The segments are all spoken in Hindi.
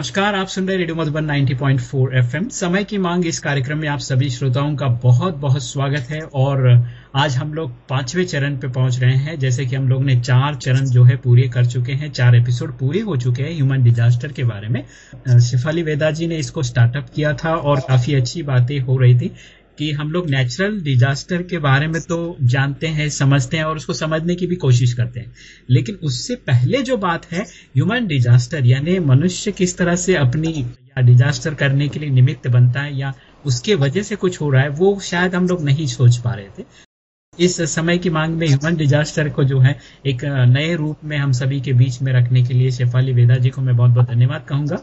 नमस्कार, आप सुन रहे रेडियो मधुबन 90.4 एफएम। समय की मांग इस कार्यक्रम में आप सभी श्रोताओं का बहुत बहुत स्वागत है और आज हम लोग पाँचवें चरण पे पहुँच रहे हैं। जैसे कि हम लोग ने चार चरण जो है पूरे कर चुके हैं, चार एपिसोड पूरे हो चुके हैं ह्यूमन डिजास्टर के बारे में। शिफाली वेदा जी ने इसको स्टार्टअप किया था और काफ़ी अच्छी बातें हो रही थी। कि हम लोग नेचुरल डिजास्टर के बारे में तो जानते हैं, समझते हैं और उसको समझने की भी कोशिश करते हैं। लेकिन उससे पहले जो बात है ह्यूमन डिजास्टर यानी मनुष्य किस तरह से अपनी या डिजास्टर करने के लिए निमित्त बनता है या उसके वजह से कुछ हो रहा है, वो शायद हम लोग नहीं सोच पा रहे थे। इस समय की मांग में ह्यूमन डिजास्टर को जो है, एक नए रूप में हम सभी के बीच में रखने के लिए शेफाली वेदा जी को मैं बहुत बहुत धन्यवाद कहूँगा।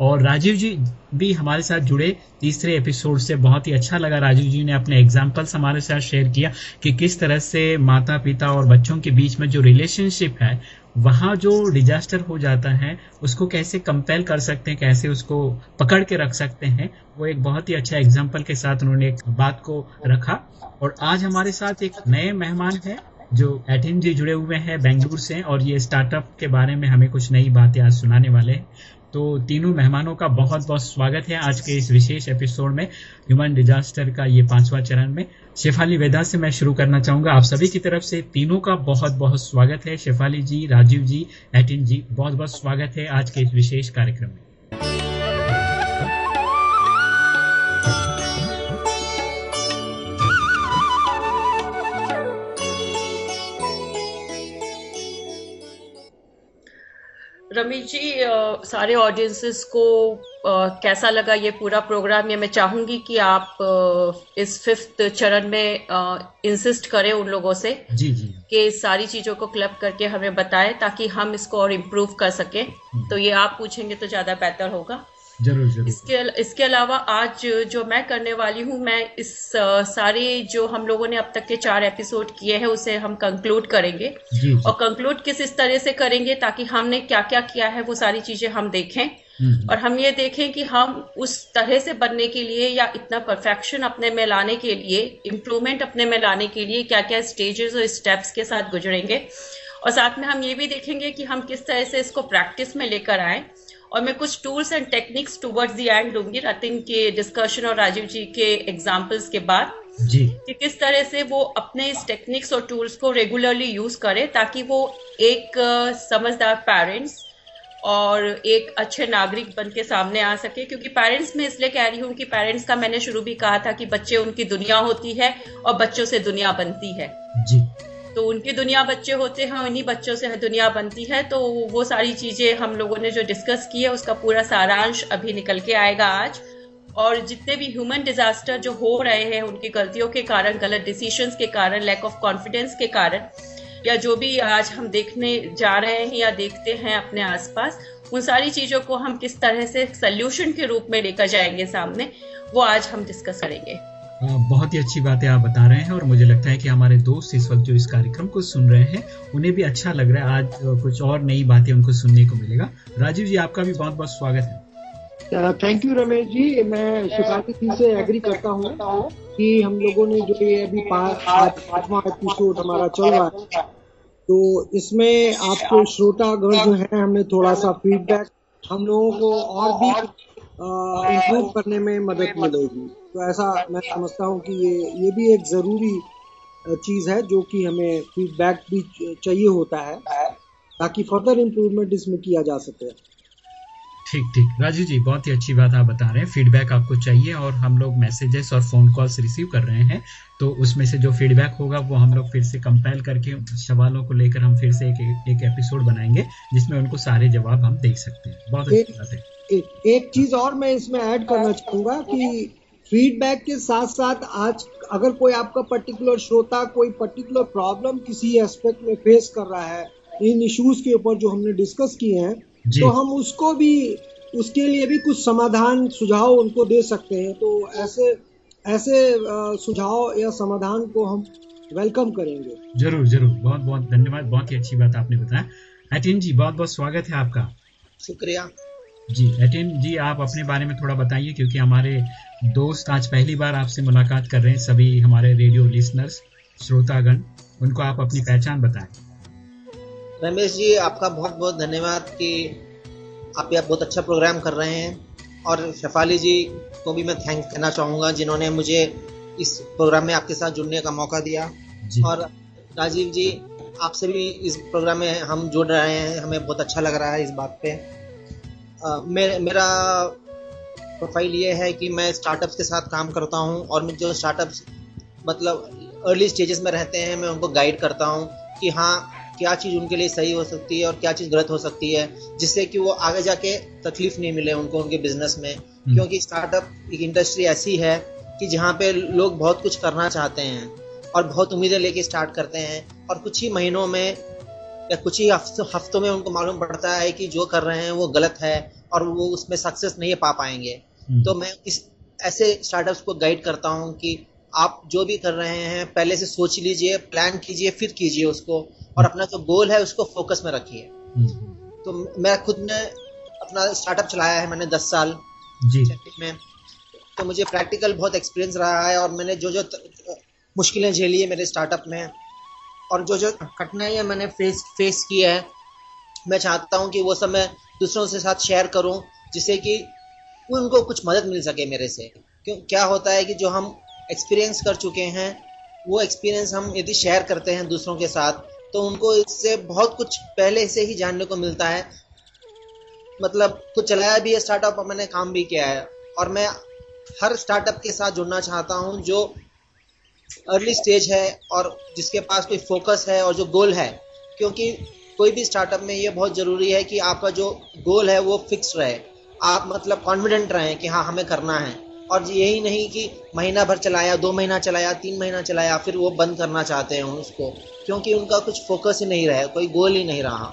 और राजीव जी भी हमारे साथ जुड़े तीसरे एपिसोड से। बहुत ही अच्छा लगा। राजीव जी ने अपने एग्जाम्पल्स हमारे साथ शेयर किया कि किस तरह से माता पिता और बच्चों के बीच में जो रिलेशनशिप है, वहाँ जो डिजास्टर हो जाता है, उसको कैसे कंपेल कर सकते हैं, कैसे उसको पकड़ के रख सकते हैं, वो एक बहुत ही अच्छा एग्ज़ाम्पल के साथ उन्होंने एक बात को रखा। और आज हमारे साथ एक नए मेहमान है, जो एटिन जी जुड़े हुए हैं, बेंगलुरु से और ये स्टार्टअप के बारे में हमें कुछ नई बातें आज सुनाने वाले हैं। तो तीनों मेहमानों का बहुत बहुत स्वागत है आज के इस विशेष एपिसोड में ह्यूमन डिजास्टर का ये पांचवा चरण में। शेफाली वेदा से मैं शुरू करना चाहूँगा। आप सभी की तरफ़ से तीनों का बहुत बहुत स्वागत है। शेफाली जी, राजीव जी एटिन जी, बहुत बहुत स्वागत है आज के इस विशेष कार्यक्रम में। रमेश जी सारे ऑडियंसेस को कैसा लगा ये पूरा प्रोग्राम ये मैं चाहूँगी कि आप इस फिफ्थ चरण में इंसिस्ट करें उन लोगों से जी जी। कि सारी चीज़ों को क्लब करके हमें बताएँ ताकि हम इसको और इम्प्रूव कर सकें। हम्म। तो ये आप पूछेंगे तो ज़्यादा बेहतर होगा। ज़रूर ज़रूर। इसके इसके अलावा आज जो मैं करने वाली हूँ मैं इस सारे जो हम लोगों ने अब तक के चार एपिसोड किए हैं उसे हम कंक्लूड करेंगे। जी, जी. और कंक्लूड किस इस तरह से करेंगे ताकि हमने क्या क्या किया है वो सारी चीज़ें हम देखें। हम्म। और हम ये देखें कि हम उस तरह से बनने के लिए या इतना परफेक्शन अपने में लाने के लिए इम्प्रूवमेंट अपने में लाने के लिए क्या क्या स्टेजेस और स्टेप्स के साथ गुजरेंगे। और साथ में हम ये भी देखेंगे कि हम किस तरह से इसको प्रैक्टिस में लेकर आए। और मैं कुछ tools and techniques towards the end दूँगी रतिन के डिस्कशन और राजीव जी के एग्जाम्पल्स के बाद। जी। कि किस तरह से वो अपने इस टेक्निक्स और टूल्स को रेगुलरली यूज़ करे ताकि वो एक समझदार पेरेंट्स और एक अच्छे नागरिक बन के सामने आ सके। क्योंकि पेरेंट्स में इसलिए कह रही हूँ कि पेरेंट्स का मैंने शुरू भी कहा था कि बच्चे उनकी दुनिया होती है और बच्चों से दुनिया बनती है। जी। तो उनकी दुनिया बच्चे होते हैं, उन्हीं बच्चों से दुनिया बनती है तो वो सारी चीज़ें हम लोगों ने जो डिस्कस की है, उसका पूरा सारांश अभी निकल के आएगा आज। और जितने भी ह्यूमन डिजास्टर जो हो रहे हैं, उनकी गलतियों के कारण, गलत डिसीशंस के कारण लैक ऑफ़ कॉन्फिडेंस के कारण, या जो भी आज हम देखने जा रहे हैं या देखते हैं अपने आसपास, उन सारी चीज़ों को हम किस तरह से सल्यूशन के रूप में लेकर जाएँगे सामने, वो आज हम डिस्कस करेंगे। बहुत ही अच्छी बातें आप बता रहे हैं और मुझे लगता है कि हमारे दोस्त इस वक्त जो इस कार्यक्रम को सुन रहे हैं, उन्हें भी अच्छा लग रहा है। आज कुछ और नई बातें उनको सुनने को मिलेगा। राजीव जी, आपका भी बहुत बहुत स्वागत है। Thank you Ramesh ji. मैं शिकायत से एग्री करता हूँ कि हम लोगों ने जो ये अभी पांचवा एपिसोड हमारा चल रहा है तो इसमें आपके श्रोतागण जो है, हमने थोड़ा सा फीडबैक हम लोगों को और भी इम्प्रूव करने में मदद मिलेगी। तो ऐसा मैं समझता हूँ कि ये ये भी एक ज़रूरी चीज़ है जो कि हमें फीडबैक भी चाहिए होता है ताकि फर्दर इम्प्रूवमेंट इसमें किया जा सके। ठीक ठीक। राजू जी बहुत ही अच्छी बात आप बता रहे हैं। फीडबैक आपको चाहिए और हम लोग मैसेजेस और फ़ोन कॉल्स रिसीव कर रहे हैं। तो उसमें से जो फीडबैक होगा वो हम लोग फिर से कंपेल करके सवालों को लेकर हम फिर से एक एक एपिसोड बनाएँगे जिसमें उनको सारे जवाब हम देख सकते हैं। बहुत अच्छी बात है। एक, एक चीज़ और मैं इसमें ऐड करना चाहूँगा कि फीडबैक के साथ साथ आज अगर कोई आपका पर्टिकुलर श्रोता कोई पर्टिकुलर प्रॉब्लम किसी एस्पेक्ट में फेस कर रहा है इन इश्यूज़ के ऊपर जो हमने डिस्कस किए हैं तो हम उसको भी उसके लिए भी कुछ समाधान सुझाव उनको दे सकते हैं। तो ऐसे ऐसे सुझाव या समाधान को हम वेलकम करेंगे। ज़रूर ज़रूर। बहुत बहुत धन्यवाद। बहुत ही अच्छी बात आपने बताया। अटिन जी बहुत बहुत स्वागत है आपका। शुक्रिया। जी एटिन जी आप अपने बारे में थोड़ा बताइए क्योंकि हमारे दोस्त आज पहली बार आपसे मुलाकात कर रहे हैं सभी हमारे रेडियो लिसनर्स श्रोतागण उनको आप अपनी पहचान बताएँ। रमेश जी आपका बहुत बहुत धन्यवाद कि आप यह बहुत अच्छा प्रोग्राम कर रहे हैं और शेफाली जी को भी मैं थैंक कहना चाहूँगा जिन्होंने मुझे इस प्रोग्राम में आपके साथ जुड़ने का मौका दिया। और राजीव जी आपसे भी इस प्रोग्राम में हम जुड़ रहे हैं हमें बहुत अच्छा लग रहा है इस बात पे। आ, मे, मेरा प्रोफ़ाइल ये है कि मैं स्टार्टअप्स के साथ काम करता हूँ और जो स्टार्टअप्स मतलब अर्ली स्टेजेस में रहते हैं मैं उनको गाइड करता हूँ कि हाँ क्या चीज़ उनके लिए सही हो सकती है और क्या चीज़ गलत हो सकती है जिससे कि वो आगे जाके तकलीफ़ नहीं मिले उनको उनके बिज़नेस में हम्म। क्योंकि स्टार्टअप एक इंडस्ट्री ऐसी है कि जहाँ पे लोग बहुत कुछ करना चाहते हैं और बहुत उम्मीदें लेके स्टार्ट करते हैं और कुछ ही महीनों में या कुछ ही हफ्तों में उनको मालूम पड़ता है कि जो कर रहे हैं वो गलत है और वो उसमें सक्सेस नहीं पा पाएँगे। हम्म। तो मैं इस ऐसे स्टार्टअप्स को गाइड करता हूँ कि आप जो भी कर रहे हैं पहले से सोच लीजिए प्लान कीजिए फिर कीजिए उसको और अपना जो गोल है उसको फोकस में रखिए। हम्म। तो मैं खुद ने अपना स्टार्टअप चलाया है मैंने दस साल जी। में। तो मुझे प्रैक्टिकल बहुत एक्सपीरियंस रहा है और मैंने जो जो मुश्किलें झेली है मेरे स्टार्टअप में। और जो जो कठिनाइयाँ मैंने फेस फेस की है, मैं चाहता हूँ कि वो सब मैं दूसरों के साथ शेयर करूँ, जिससे कि उनको कुछ मदद मिल सके मेरे से। क्यों, क्या होता है कि जो हम एक्सपीरियंस कर चुके हैं, वो एक्सपीरियंस हम यदि शेयर करते हैं दूसरों के साथ तो उनको इससे बहुत कुछ पहले से ही जानने को मिलता है। मतलब कुछ चलाया भी है स्टार्टअप और मैंने काम भी किया है। और मैं हर स्टार्टअप के साथ जुड़ना चाहता हूँ, जो अर्ली स्टेज है और जिसके पास कोई फोकस है और जो गोल है क्योंकि कोई भी स्टार्टअप में ये बहुत ज़रूरी है कि आपका जो गोल है वो फिक्स रहे। आप मतलब कॉन्फिडेंट रहें कि हाँ हमें करना है। और यही नहीं कि महीना भर चलाया दो महीना चलाया तीन महीना चलाया फिर वो बंद करना चाहते हैं उसको क्योंकि उनका कुछ फोकस ही नहीं रहा कोई गोल ही नहीं रहा।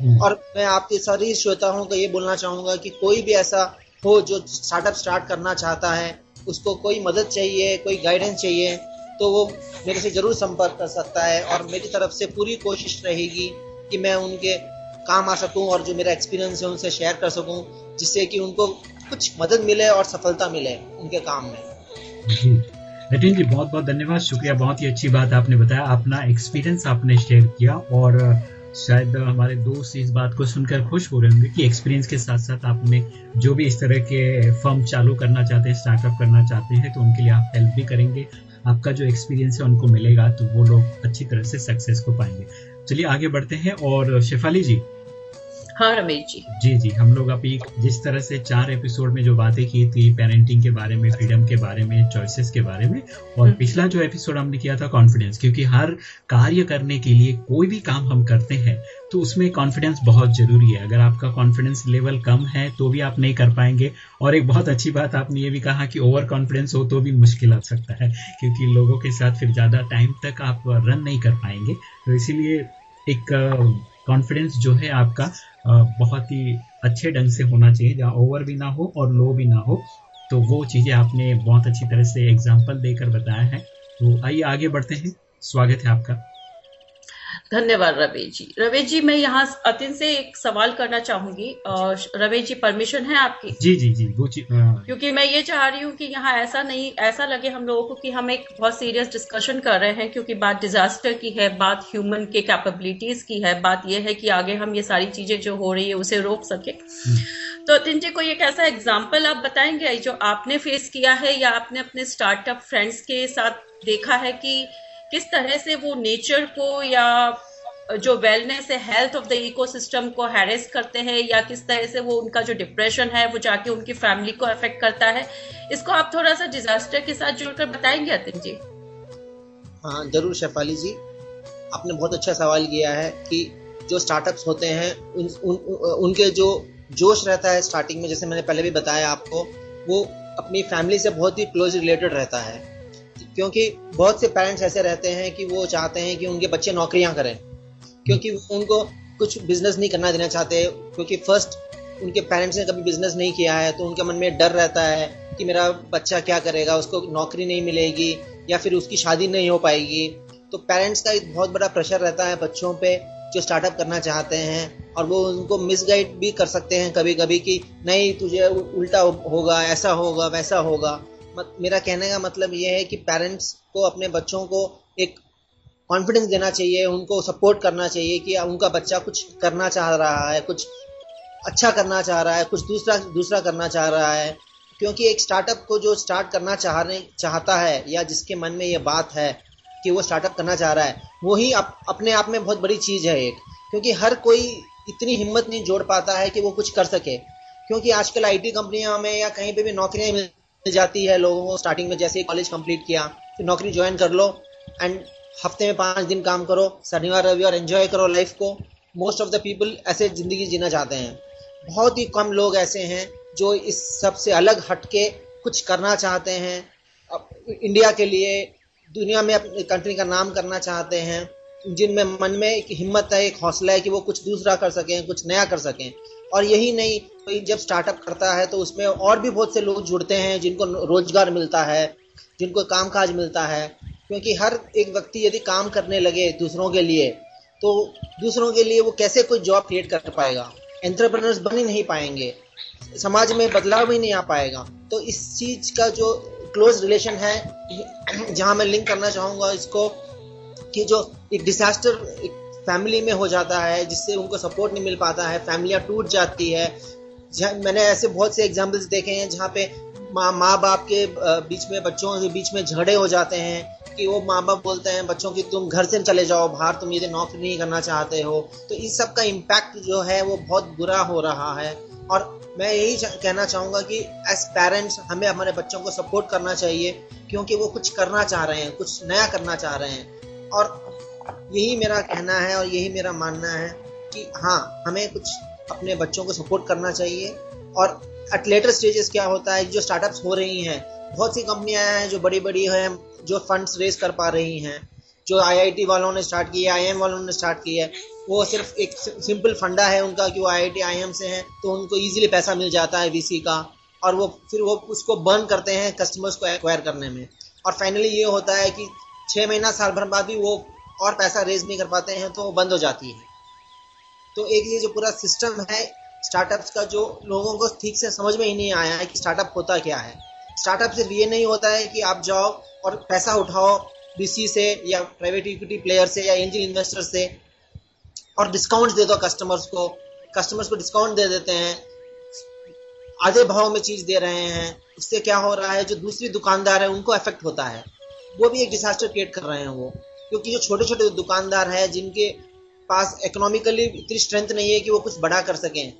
हम्म। और मैं आपके सारी श्रोताओं को ये बोलना चाहूँगा कि कोई भी ऐसा हो जो स्टार्टअप स्टार्ट करना चाहता है उसको कोई मदद चाहिए कोई गाइडेंस चाहिए तो वो मेरे से ज़रूर संपर्क कर सकता है और मेरी तरफ़ से पूरी कोशिश रहेगी कि मैं उनके काम आ सकूँ और जो मेरा एक्सपीरियंस है उनसे शेयर कर सकूँ, जिससे कि उनको कुछ मदद मिले और सफलता मिले उनके काम में। नितिन जी, बहुत बहुत धन्यवाद। शुक्रिया, बहुत ही अच्छी बात आपने बताया। अपना एक्सपीरियंस आपने शेयर किया और शायद हमारे दोस्त इस बात को सुनकर खुश हो रहे होंगे कि एक्सपीरियंस के साथ साथ आपने जो भी इस तरह के फर्म चालू करना चाहते हैं स्टार्टअप करना चाहते हैं तो उनके लिए आप हेल्प भी करेंगे। आपका जो एक्सपीरियंस है, उनको मिलेगा तो वो लोग अच्छी तरह से सक्सेस को पाएँगे। चलिए, आगे बढ़ते हैं और शेफाली जी हाँ रमेश जी जी जी हम लोग अभी जिस तरह से चार एपिसोड में जो बातें की थी पेरेंटिंग के बारे में फ्रीडम के बारे में चॉइसेस के बारे में और हम्म। पिछला जो एपिसोड हमने किया था कॉन्फिडेंस क्योंकि हर कार्य करने के लिए कोई भी काम हम करते हैं तो उसमें कॉन्फिडेंस बहुत ज़रूरी है अगर आपका कॉन्फिडेंस लेवल कम है तो भी आप नहीं कर पाएँगे और एक बहुत अच्छी बात आपने ये भी कहा कि ओवर कॉन्फिडेंस हो तो भी मुश्किल आ सकता है क्योंकि लोगों के साथ फिर ज़्यादा टाइम तक आप रन नहीं कर पाएँगे तो इसीलिए एक कॉन्फिडेंस जो है आपका बहुत ही अच्छे ढंग से होना चाहिए, जहाँ ओवर भी ना हो और लो भी ना हो। तो वो चीज़ें आपने बहुत अच्छी तरह से एग्ज़ाम्पल देकर बताया है। तो आइए आगे बढ़ते हैं। स्वागत है आपका। धन्यवाद रवेश जी। रवेश जी मैं यहाँ अतिन से एक सवाल करना चाहूँगी। रवेश जी परमिशन है आपकी? जी जी जी वो क्योंकि मैं ये चाह रही हूँ कि यहाँ ऐसा नहीं ऐसा लगे हम लोगों को कि हम एक बहुत सीरियस डिस्कशन कर रहे हैं क्योंकि बात डिजास्टर की है बात ह्यूमन के कैपेबिलिटीज की है बात यह है कि आगे हम ये सारी चीज़ें जो हो रही है उसे रोक सके। हम्म। तो अतिन जी कोई एक ऐसा एग्ज़ाम्पल आप बताएँगे जो आपने फेस किया है या आपने अपने स्टार्टअप फ्रेंड्स के साथ देखा है कि किस तरह से वो नेचर को या जो वेलनेस है हेल्थ ऑफ़ द इकोसिस्टम को हैरेस करते हैं या किस तरह से वो उनका जो डिप्रेशन है वो जाके उनकी फैमिली को अफेक्ट करता है इसको आप थोड़ा सा डिजास्टर के साथ जुड़कर बताएँगे अतिन जी? हाँ ज़रूर शेफाली जी। आपने बहुत अच्छा सवाल किया है कि जो स्टार्टअप्स होते हैं उन, उन, उनके जो जोश रहता है स्टार्टिंग में जैसे मैंने पहले भी बताया आपको वो अपनी फैमिली से बहुत ही क्लोज रिलेटेड रहता है। क्योंकि बहुत से पेरेंट्स ऐसे रहते हैं कि वो चाहते हैं कि उनके बच्चे नौकरियाँ करें। क्योंकि उनको कुछ बिज़नेस नहीं करना देना चाहते, क्योंकि फ़र्स्ट उनके पेरेंट्स ने कभी बिज़नेस नहीं किया है तो उनके मन में डर रहता है कि मेरा बच्चा क्या करेगा, उसको नौकरी नहीं मिलेगी या फिर उसकी शादी नहीं हो पाएगी। तो पेरेंट्स का एक बहुत बड़ा प्रेशर रहता है बच्चों पे जो स्टार्टअप करना चाहते हैं और वो उनको मिसगाइड भी कर सकते हैं कभी कभी कि नहीं, तुझे उल्टा होगा, ऐसा होगा, वैसा होगा। मत, मेरा कहने का मतलब ये है कि पेरेंट्स को अपने बच्चों को एक कॉन्फिडेंस देना चाहिए उनको सपोर्ट करना चाहिए कि उनका बच्चा कुछ करना चाह रहा है कुछ अच्छा करना चाह रहा है कुछ दूसरा दूसरा करना चाह रहा है। क्योंकि एक स्टार्टअप को जो स्टार्ट करना चाहने चाहता है या जिसके मन में ये बात है कि वो स्टार्टअप करना चाह रहा है वही अप, अपने आप में बहुत बड़ी चीज़ है एक। क्योंकि हर कोई इतनी हिम्मत नहीं जोड़ पाता है कि वो कुछ कर सके। क्योंकि आजकल आईटी कंपनियाँ में या कहीं पे भी नौकरियाँ मिल जाती है लोगों को स्टार्टिंग में जैसे ही कॉलेज कंप्लीट किया, फिर नौकरी ज्वाइन कर लो एंड हफ़्ते में पाँच दिन काम करो, शनिवार, रविवार एंजॉय करो लाइफ को। मोस्ट ऑफ़ द पीपल ऐसे ज़िंदगी जीना चाहते हैं। बहुत ही कम लोग ऐसे हैं जो इस सबसे अलग हट के कुछ करना चाहते हैं। इंडिया के लिए, दुनिया में अपनी कंट्री का नाम करना चाहते हैं, जिनमें मन में एक हिम्मत है, एक हौसला है कि वो कुछ दूसरा कर सकें, कुछ नया कर सकें। और यही नहीं, कोई जब स्टार्टअप करता है तो उसमें और भी बहुत से लोग जुड़ते हैं, जिनको रोज़गार मिलता है, जिनको काम काज मिलता है। क्योंकि हर एक व्यक्ति यदि काम करने लगे दूसरों के लिए तो दूसरों के लिए वो कैसे कोई जॉब क्रिएट कर पाएगा? एंटरप्रेनर्स बन ही नहीं पाएँगे। समाज में बदलाव ही नहीं आ पाएगा। तो इस चीज़ का जो क्लोज रिलेशन है, जहाँ मैं लिंक करना चाहूँगा इसको, कि जो एक डिजास्टर एक फैमिली में हो जाता है, जिससे उनको सपोर्ट नहीं मिल पाता है, फैमिलियाँ टूट जाती है। मैंने ऐसे बहुत से एग्जाम्पल्स देखे हैं जहाँ पे माँ माँ बाप के बीच में बच्चों के बीच में झगड़े हो जाते हैं कि वो माँ बाप बोलते हैं, बच्चों की तुम घर से चले जाओ, बाहर तुम ये नौकरी नहीं करना चाहते हो। तो इस सब का इम्पैक्ट जो है वो बहुत बुरा हो रहा है। और मैं यही कहना चाहूँगा कि एज पेरेंट्स हमें हमारे बच्चों को सपोर्ट करना चाहिए, क्योंकि वो कुछ करना चाह रहे हैं, कुछ नया करना चाह रहे हैं। और यही मेरा कहना है और यही मेरा मानना है कि हाँ हमें कुछ अपने बच्चों को सपोर्ट करना चाहिए। और एट लेटर स्टेजेस क्या होता है, जो स्टार्टअप्स हो रही हैं, बहुत सी कंपनियाँ हैं जो बड़ी बड़ी हैं, जो फंड्स रेज कर पा रही हैं, जो आईआईटी वालों ने स्टार्ट किया आईएम वालों ने स्टार्ट किया है। वो सिर्फ़ एक सिंपल फंडा है उनका कि वो आईआईटी आईएम से हैं तो उनको इजीली पैसा मिल जाता है वीसी का। और वो फिर वो उसको बर्न करते हैं कस्टमर्स को एक्वायर करने में। और फाइनली ये होता है कि छः महीना साल भर बाद भी वो और पैसा रेज नहीं कर पाते हैं तो बंद हो जाती है। तो एक ये जो पूरा सिस्टम है स्टार्टअप्स का जो लोगों को ठीक से समझ में ही नहीं आया है कि स्टार्टअप होता क्या है। स्टार्टअप सिर्फ़ ये नहीं होता है कि आप जाओ और पैसा उठाओ बीसी से या प्राइवेट इक्विटी प्लेयर से या एंजल इन्वेस्टर से और डिस्काउंट दे दो कस्टमर्स को। कस्टमर्स को डिस्काउंट दे देते हैं। आधे भाव में चीज़ दे रहे हैं। उससे क्या हो रहा है? जो दूसरी दुकानदार है, उनको इफ़ेक्ट होता है। वो भी एक डिजास्टर क्रिएट कर रहे हैं वो। क्योंकि जो छोटे छोटे दुकानदार हैं, जिनके पास इकोनॉमिकली इतनी स्ट्रेंथ नहीं है कि वो कुछ बड़ा कर सकें,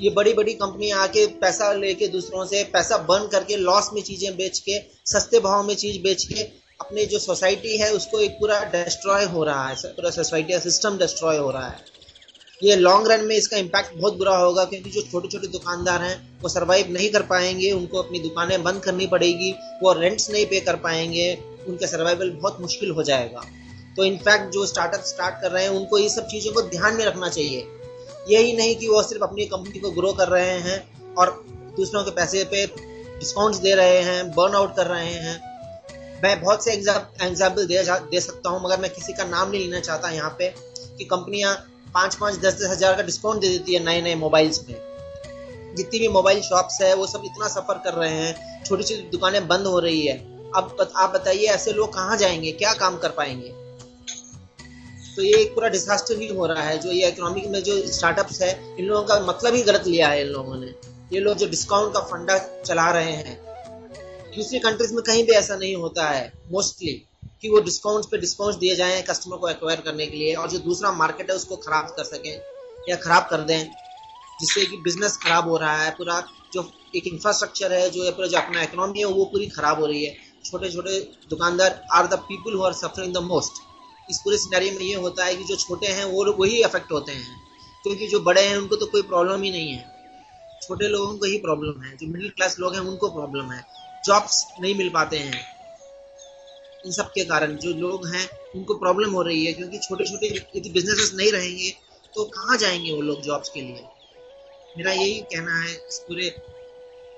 ये बड़ी बड़ी कंपनियाँ आके पैसा लेके दूसरों से पैसा बर्न करके लॉस में चीज़ें बेच के, सस्ते भाव में चीज़ बेच के अपने जो सोसाइटी है, उसको एक पूरा डिस्ट्रॉय हो रहा है पूरा सोसाइटी का सिस्टम डिस्ट्रॉय हो रहा है। ये लॉन्ग रन में इसका इम्पैक्ट बहुत बुरा होगा, क्योंकि जो छोटे छोटे दुकानदार हैं, वो सर्वाइव नहीं कर पाएँगे, उनको अपनी दुकानें बंद करनी पड़ेगी, वो रेंट्स नहीं पे कर पाएँगे, उनका सर्वाइवल बहुत मुश्किल हो जाएगा। तो इनफैक्ट जो स्टार्टअप स्टार्ट कर रहे हैं, उनको ये सब चीज़ों को ध्यान में रखना चाहिए। यही नहीं कि वो सिर्फ़ अपनी कंपनी को ग्रो कर रहे हैं और दूसरों के पैसे पे डिस्काउंट्स दे रहे हैं बर्न आउट कर रहे हैं। मैं बहुत से एग्ज़ाम्पल दे दे सकता हूँ, मगर मैं किसी का नाम नहीं लेना चाहता यहाँ पे कि कंपनियाँ पाँच पाँच दस दस हज़ार का डिस्काउंट दे देती है नए नए मोबाइल्स में। जितनी भी मोबाइल शॉप्स है, वो सब इतना सफ़र कर रहे हैं छोटी छोटी दुकानें बंद हो रही है। अब आप बताइए, ऐसे लोग कहाँ जाएँगे? क्या काम कर पाएँगे? तो ये एक पूरा डिजास्टर ही हो रहा है, जो ये इकोनॉमिक में जो स्टार्टअप्स है, इन लोगों का मतलब ही गलत लिया है इन लोगों ने। ये लोग जो डिस्काउंट का फंडा चला रहे हैं, दूसरी कंट्रीज़ में कहीं भी ऐसा नहीं होता है मोस्टली कि वो डिस्काउंट पे डिस्काउंट दिए जाएँ कस्टमर को एक्वायर करने के लिए, और जो दूसरा मार्केट है उसको खराब कर सकें, या खराब कर दें, जिससे कि बिज़नेस खराब हो रहा है, पूरा जो एक इंफ्रास्ट्रक्चर है, जो पूरा जो अपना इकोनॉमी है, वो पूरी खराब हो रही है। छोटे छोटे दुकानदार are the people who are suffering the most इस पूरे सिनेरियो में ये होता है कि जो छोटे हैं, वो लोग वही अफेक्ट होते हैं। क्योंकि जो बड़े हैं, उनको तो कोई प्रॉब्लम ही नहीं है। छोटे लोगों को ही प्रॉब्लम है, जो मिडिल क्लास लोग हैं, उनको प्रॉब्लम है। जॉब्स नहीं मिल पाते हैं। इन सब के कारण जो लोग हैं, उनको प्रॉब्लम हो रही है, क्योंकि छोटे छोटे यदि बिजनेसेस नहीं रहेंगे तो कहाँ जाएँगे वो लोग जॉब्स के लिए? मेरा यही कहना है इस पूरे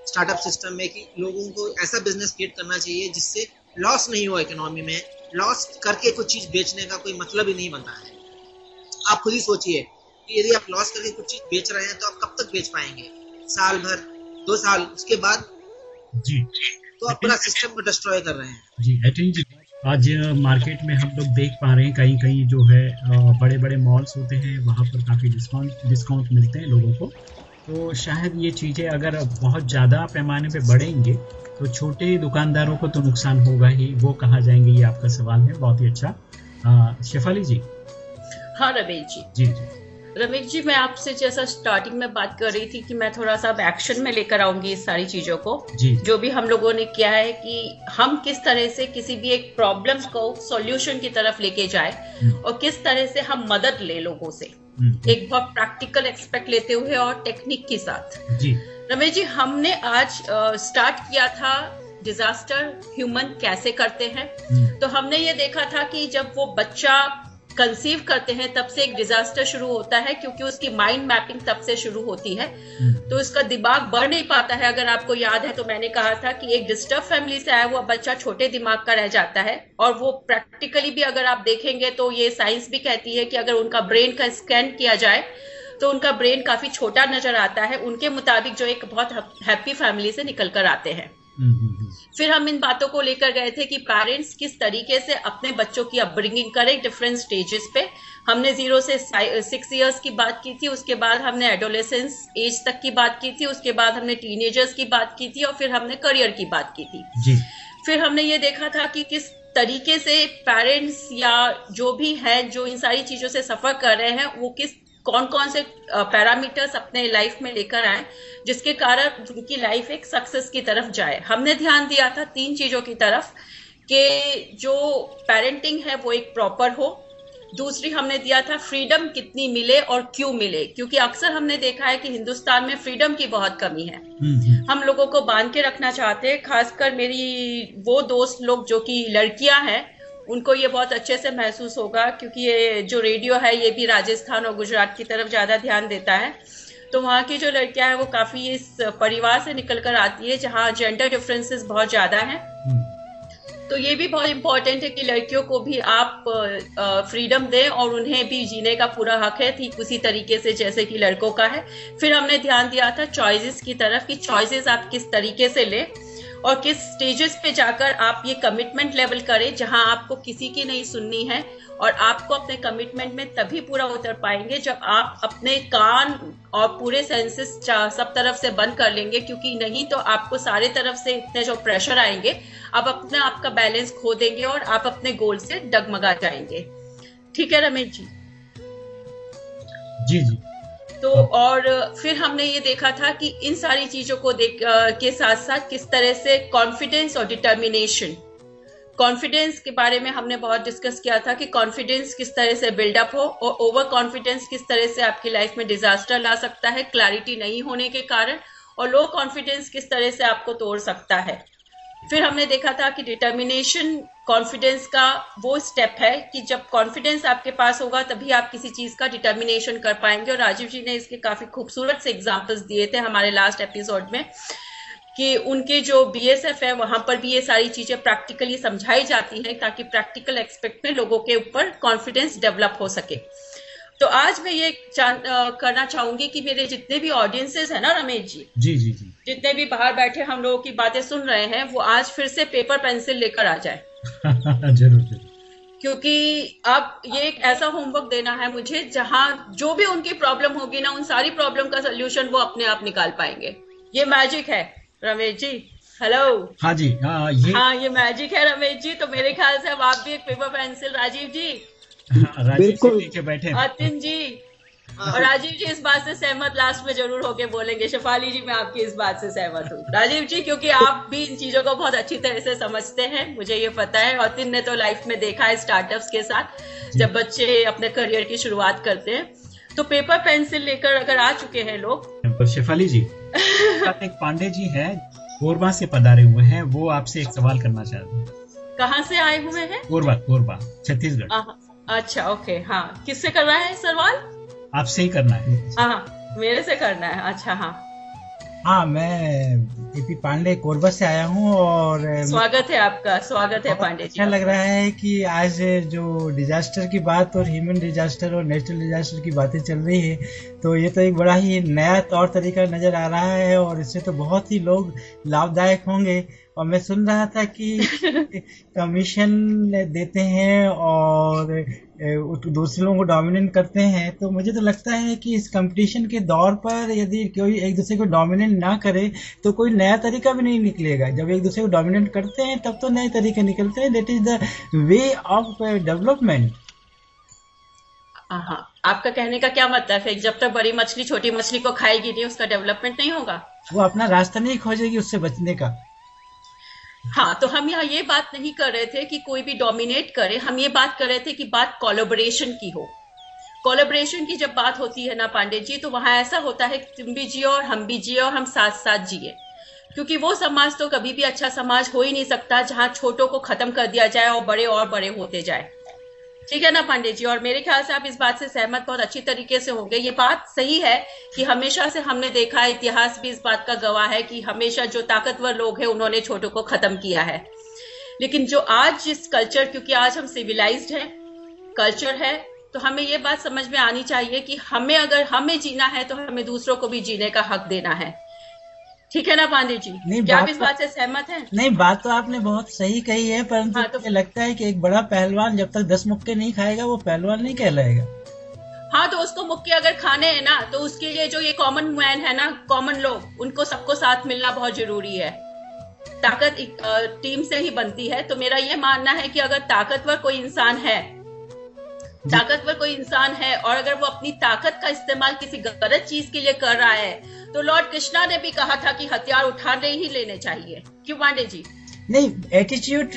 स्टार्टअप सिस्टम में कि लोगों को ऐसा बिज़नेस क्रिएट करना चाहिए जिससे लॉस नहीं हो इकोनॉमी में लॉस करके कुछ चीज़ बेचने का कोई मतलब ही नहीं बनता है। आप खुद ही सोचिए कि यदि आप लॉस करके कुछ चीज़ बेच रहे हैं तो आप कब तक बेच पाएँगे? साल भर दो साल उसके बाद? जी। तो आप पूरा सिस्टम को डिस्ट्रॉय कर रहे हैं। जी अटेन जी। आज मार्केट में हम लोग देख पा रहे हैं कहीं कहीं जो है बड़े बड़े मॉल्स होते हैं वहाँ पर काफ़ी डिस्काउंट डिस्काउंट मिलते हैं लोगों को। तो शायद ये चीज़ें अगर बहुत ज़्यादा पैमाने पे बढ़ेंगे तो छोटे दुकानदारों को तो नुकसान होगा ही। वो कहाँ जाएँगे ये आपका सवाल है। बहुत ही अच्छा। शेफाली जी। हाँ रमेश जी। जी जी। रमेश जी मैं आपसे जैसा स्टार्टिंग में बात कर रही थी कि मैं थोड़ा सा एक्शन में लेकर आऊँगी इस सारी चीज़ों को। जी। जो भी हम लोगों ने किया है कि हम किस तरह से किसी भी एक प्रॉब्लम को सॉल्यूशन की तरफ़ लेके जाए हम्म। और किस तरह से हम मदद ले लोगों से। एक बहुत प्रैक्टिकल एक्सपेक्ट लेते हुए और टेक्निक के साथ। जी। रमेश जी हमने आज स्टार्ट किया था डिजास्टर ह्यूमन कैसे करते हैं? हम्म, तो हमने ये देखा था कि जब वो बच्चा कंसीव करते हैं तब से एक डिजास्टर शुरू होता है क्योंकि उसकी माइंड मैपिंग तब से शुरू होती है। हम्म, तो इसका दिमाग बढ़ नहीं पाता है। अगर आपको याद है तो मैंने कहा था कि एक डिस्टर्ब फैमिली से आया हुआ बच्चा छोटे दिमाग का रह जाता है और वो प्रैक्टिकली भी अगर आप देखेंगे तो ये साइंस भी कहती है कि अगर उनका ब्रेन का स्कैन किया जाए तो उनका ब्रेन काफ़ी छोटा नज़र आता है। उनके मुताबिक जो एक बहुत हैप्पी फैमिली से निकल कर आते हैं। फिर हम इन बातों को लेकर गए थे कि पेरेंट्स किस तरीके से अपने बच्चों की अपब्रिंगिंग करें डिफरेंट स्टेजेस पे। हमने ज़ीरो से सिक्स इयर्स की बात की थी उसके बाद हमने एडोलेसेंस एज तक की बात की थी उसके बाद हमने टीनेजर्स की बात की थी और फिर हमने करियर की बात की थी। जी। फिर हमने ये देखा था कि किस तरीके से पेरेंट्स या जो भी है जो इन सारी चीज़ों से सफ़र कर रहे हैं वो किस कौन कौन से पैरामीटर्स अपने लाइफ में लेकर आए जिसके कारण उनकी लाइफ एक सक्सेस की तरफ़ जाए। हमने ध्यान दिया था तीन चीज़ों की तरफ़ कि जो पेरेंटिंग है वो एक प्रॉपर हो। दूसरी हमने दिया था फ्रीडम कितनी मिले और क्यों मिले क्योंकि अक्सर हमने देखा है कि हिंदुस्तान में फ्रीडम की बहुत कमी है। हम्म, हम्म, हम लोगों को बाँध के रखना चाहते हैं खासकर मेरी वो दोस्त लोग जो कि लड़कियाँ हैं उनको ये बहुत अच्छे से महसूस होगा क्योंकि ये जो रेडियो है ये भी राजस्थान और गुजरात की तरफ़ ज़्यादा ध्यान देता है। तो वहाँ की जो लड़कियाँ हैं वो काफ़ी इस परिवार से निकल कर आती है जहाँ जेंडर डिफरेंसेस बहुत ज़्यादा हैं। हम्म, तो ये भी बहुत इंपॉर्टेंट है कि लड़कियों को भी आप फ्रीडम दें और उन्हें भी जीने का पूरा हक है ठीक उसी तरीके से जैसे कि लड़कों का है। फिर हमने ध्यान दिया था चॉइसेस की तरफ़ कि चॉइसेस आप किस तरीके से लें। और किस स्टेजेस पे जाकर आप ये कमिटमेंट लेवल करें जहाँ आपको किसी की नहीं सुननी है और आपको अपने कमिटमेंट में तभी पूरा उतर पाएँगे जब आप अपने कान और पूरे सेंसेस सब तरफ़ से बंद कर लेंगे, क्योंकि नहीं तो आपको सारे तरफ़ से इतने जो प्रेशर आएँगे, आप अपने आपका बैलेंस खो देंगे और आप अपने गोल से डगमगा जाएँगे। ठीक है रमेश जी? जी जी। तो और फिर हमने ये देखा था कि इन सारी चीज़ों को देख के साथ साथ किस तरह से कॉन्फिडेंस और डिटर्मिनेशन कॉन्फिडेंस के बारे में हमने बहुत डिस्कस किया था कि कॉन्फिडेंस किस तरह से बिल्डअप हो और ओवर कॉन्फिडेंस किस तरह से आपकी लाइफ में डिजास्टर ला सकता है क्लैरिटी नहीं होने के कारण और लो कॉन्फिडेंस किस तरह से आपको तोड़ सकता है। फिर हमने देखा था कि डिटर्मिनेशन कॉन्फिडेंस का वो स्टेप है कि जब कॉन्फिडेंस आपके पास होगा तभी आप किसी चीज़ का डिटर्मिनेशन कर पाएँगे। और राजीव जी ने इसके काफ़ी खूबसूरत से एग्जांपल्स दिए थे हमारे लास्ट एपिसोड में कि उनके जो बीएसएफ है वहाँ पर भी ये सारी चीज़ें प्रैक्टिकली समझाई जाती हैं ताकि प्रैक्टिकल एक्सपेक्ट में लोगों के ऊपर कॉन्फिडेंस डेवलप हो सके। तो आज मैं ये अ, करना चाहूँगी कि मेरे जितने भी ऑडियंसेस है ना रमेश जी? जी जी जी। जितने भी बाहर बैठे हम लोगों की बातें सुन रहे हैं वो आज फिर से पेपर पेंसिल लेकर आ जाए। ज़रूर ज़रूर। क्योंकि अब ये एक ऐसा होमवर्क देना है मुझे जहाँ जो भी उनकी प्रॉब्लम होगी ना उन सारी प्रॉब्लम का सोल्यूशन वो अपने आप निकाल पाएँगे। ये मैजिक है रमेश जी। हेलो हाँ जी हाँ ये हाँ ये मैजिक है रमेश जी तो मेरे ख्याल से अब आप भी एक पेपर पेंसिल राजीव जी। हाँ, राजीव जी बैठे अतिन जी और राजीव जी इस बात से सहमत लास्ट में ज़रूर होके बोलेंगे। शेफाली जी मैं आपकी इस बात से सहमत हूँ। राजीव जी क्योंकि आप भी इन चीज़ों को बहुत अच्छी तरह से समझते हैं मुझे ये पता है अतिन ने तो लाइफ में देखा है स्टार्टअप्स के साथ जब बच्चे अपने करियर की शुरुआत करते हैं। तो पेपर पेंसिल लेकर अगर आ चुके हैं लोग। शेफाली जी एक पांडे जी है कोरबा से पधारे हुए हैं वो आपसे एक सवाल करना चाहते हैं। कहाँ से आए हुए हैं? कोरबा कोरबा छत्तीसगढ़। अच्छा ओके हाँ। किससे कर रहा है सवाल? आपसे ही करना है। हाँ मेरे से करना है। अच्छा हाँ। हाँ मैं एपी पांडे कोरबा से आया हूँ और स्वागत है आपका स्वागत है पांडे जी अच्छा लग रहा है कि आज जो डिजास्टर की बात और ह्यूमन डिजास्टर और नेचुरल डिजास्टर की बातें चल रही है तो ये तो एक बड़ा ही नया तौर तरीका नज़र आ रहा है और इससे तो बहुत ही लोग लाभदायक होंगे। और मैं सुन रहा था कि कमीशन देते हैं और दूसरे लोगों को डोमिनेट करते हैं तो मुझे तो लगता है कि इस कंपटीशन के दौर पर यदि कोई एक दूसरे को डोमिनेट ना करे तो कोई नया तरीका भी नहीं निकलेगा। जब एक दूसरे को डोमिनेट करते हैं तब तो नए तरीके निकलते हैं। That is the way of development आपका कहने का क्या मतलब है? जब तक बड़ी मछली छोटी मछली को खाएगी नहीं उसका डेवलपमेंट नहीं होगा? वो अपना रास्ता नहीं खोजेगी उससे बचने का। हाँ तो हम यहाँ ये बात नहीं कर रहे थे कि कोई भी डोमिनेट करे। हम ये बात कर रहे थे कि बात कोलोबरेशन की हो। कोलोबरेशन की जब बात होती है ना पांडे जी तो वहाँ ऐसा होता है कि तुम भी जियो और हम भी जियो और हम साथ साथ जिए। क्योंकि वो समाज तो कभी भी अच्छा समाज हो ही नहीं सकता जहाँ छोटों को खत्म कर दिया जाए और बड़े और बड़े होते जाए। ठीक है ना पांडे जी और मेरे ख्याल से आप इस बात से सहमत बहुत अच्छी तरीके से होंगे। ये बात सही है कि हमेशा से हमने देखा है, इतिहास भी इस बात का गवाह है कि हमेशा जो ताकतवर लोग हैं, उन्होंने छोटों को खत्म किया है। लेकिन जो आज जिस कल्चर क्योंकि आज हम सिविलाइज्ड हैं कल्चर है तो हमें ये बात समझ में आनी चाहिए कि हमें अगर हमें जीना है तो हमें दूसरों को भी जीने का हक देना है। ठीक है ना पांडे जी? नहीं क्या आप इस बात से सहमत हैं? नहीं बात तो आपने बहुत सही कही है परंतु हाँ, तो मुझे लगता है कि एक बड़ा पहलवान जब तक दस मुक्के नहीं खाएगा वो पहलवान नहीं कहलाएगा। हाँ तो उसको मुक्के अगर खाने हैं ना तो उसके लिए जो ये कॉमन मैन है ना कॉमन लोग उनको सबको साथ मिलना बहुत ज़रूरी है। ताकत टीम से ही बनती है। तो मेरा ये मानना है कि अगर ताकतवर कोई इंसान है ताकतवर कोई इंसान है और अगर वो अपनी ताकत का इस्तेमाल किसी गलत चीज़ के लिए कर रहा है तो लॉर्ड कृष्णा ने भी कहा था कि हथियार उठाने ही लेने चाहिए। क्यों पांडे जी? नहीं एटीट्यूड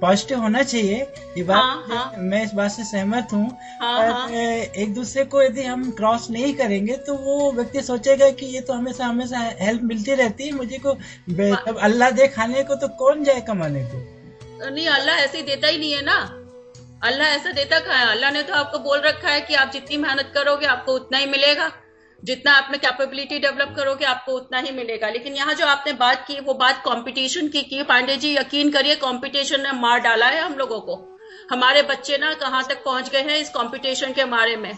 पॉजिटिव होना चाहिए ये बात हाँ, हाँ, मैं इस बात से सहमत हूँ। हाँ, हाँ, एक दूसरे को यदि हम क्रॉस नहीं करेंगे तो वो व्यक्ति सोचेगा कि ये तो हमेशा हमेशा हेल्प मिलती रहती है मुझे को अल्लाह दे खाने को तो कौन जाए कमाने को? नहीं अल्लाह ऐसे देता ही नहीं है ना। अल्लाह ऐसा देता कहा अल्लाह ने तो आपको बोल रखा है कि आप जितनी मेहनत करोगे आपको उतना ही मिलेगा। जितना आप में कैपेबिलिटी डेवलप करोगे आपको उतना ही मिलेगा। लेकिन यहाँ जो आपने बात की, वो बात कंपटीशन की की। पांडे जी, यकीन करिए कंपटीशन ने मार डाला है हम लोगों को। हमारे बच्चे ना कहाँ तक पहुँच गए हैं इस कंपटीशन के मारे में।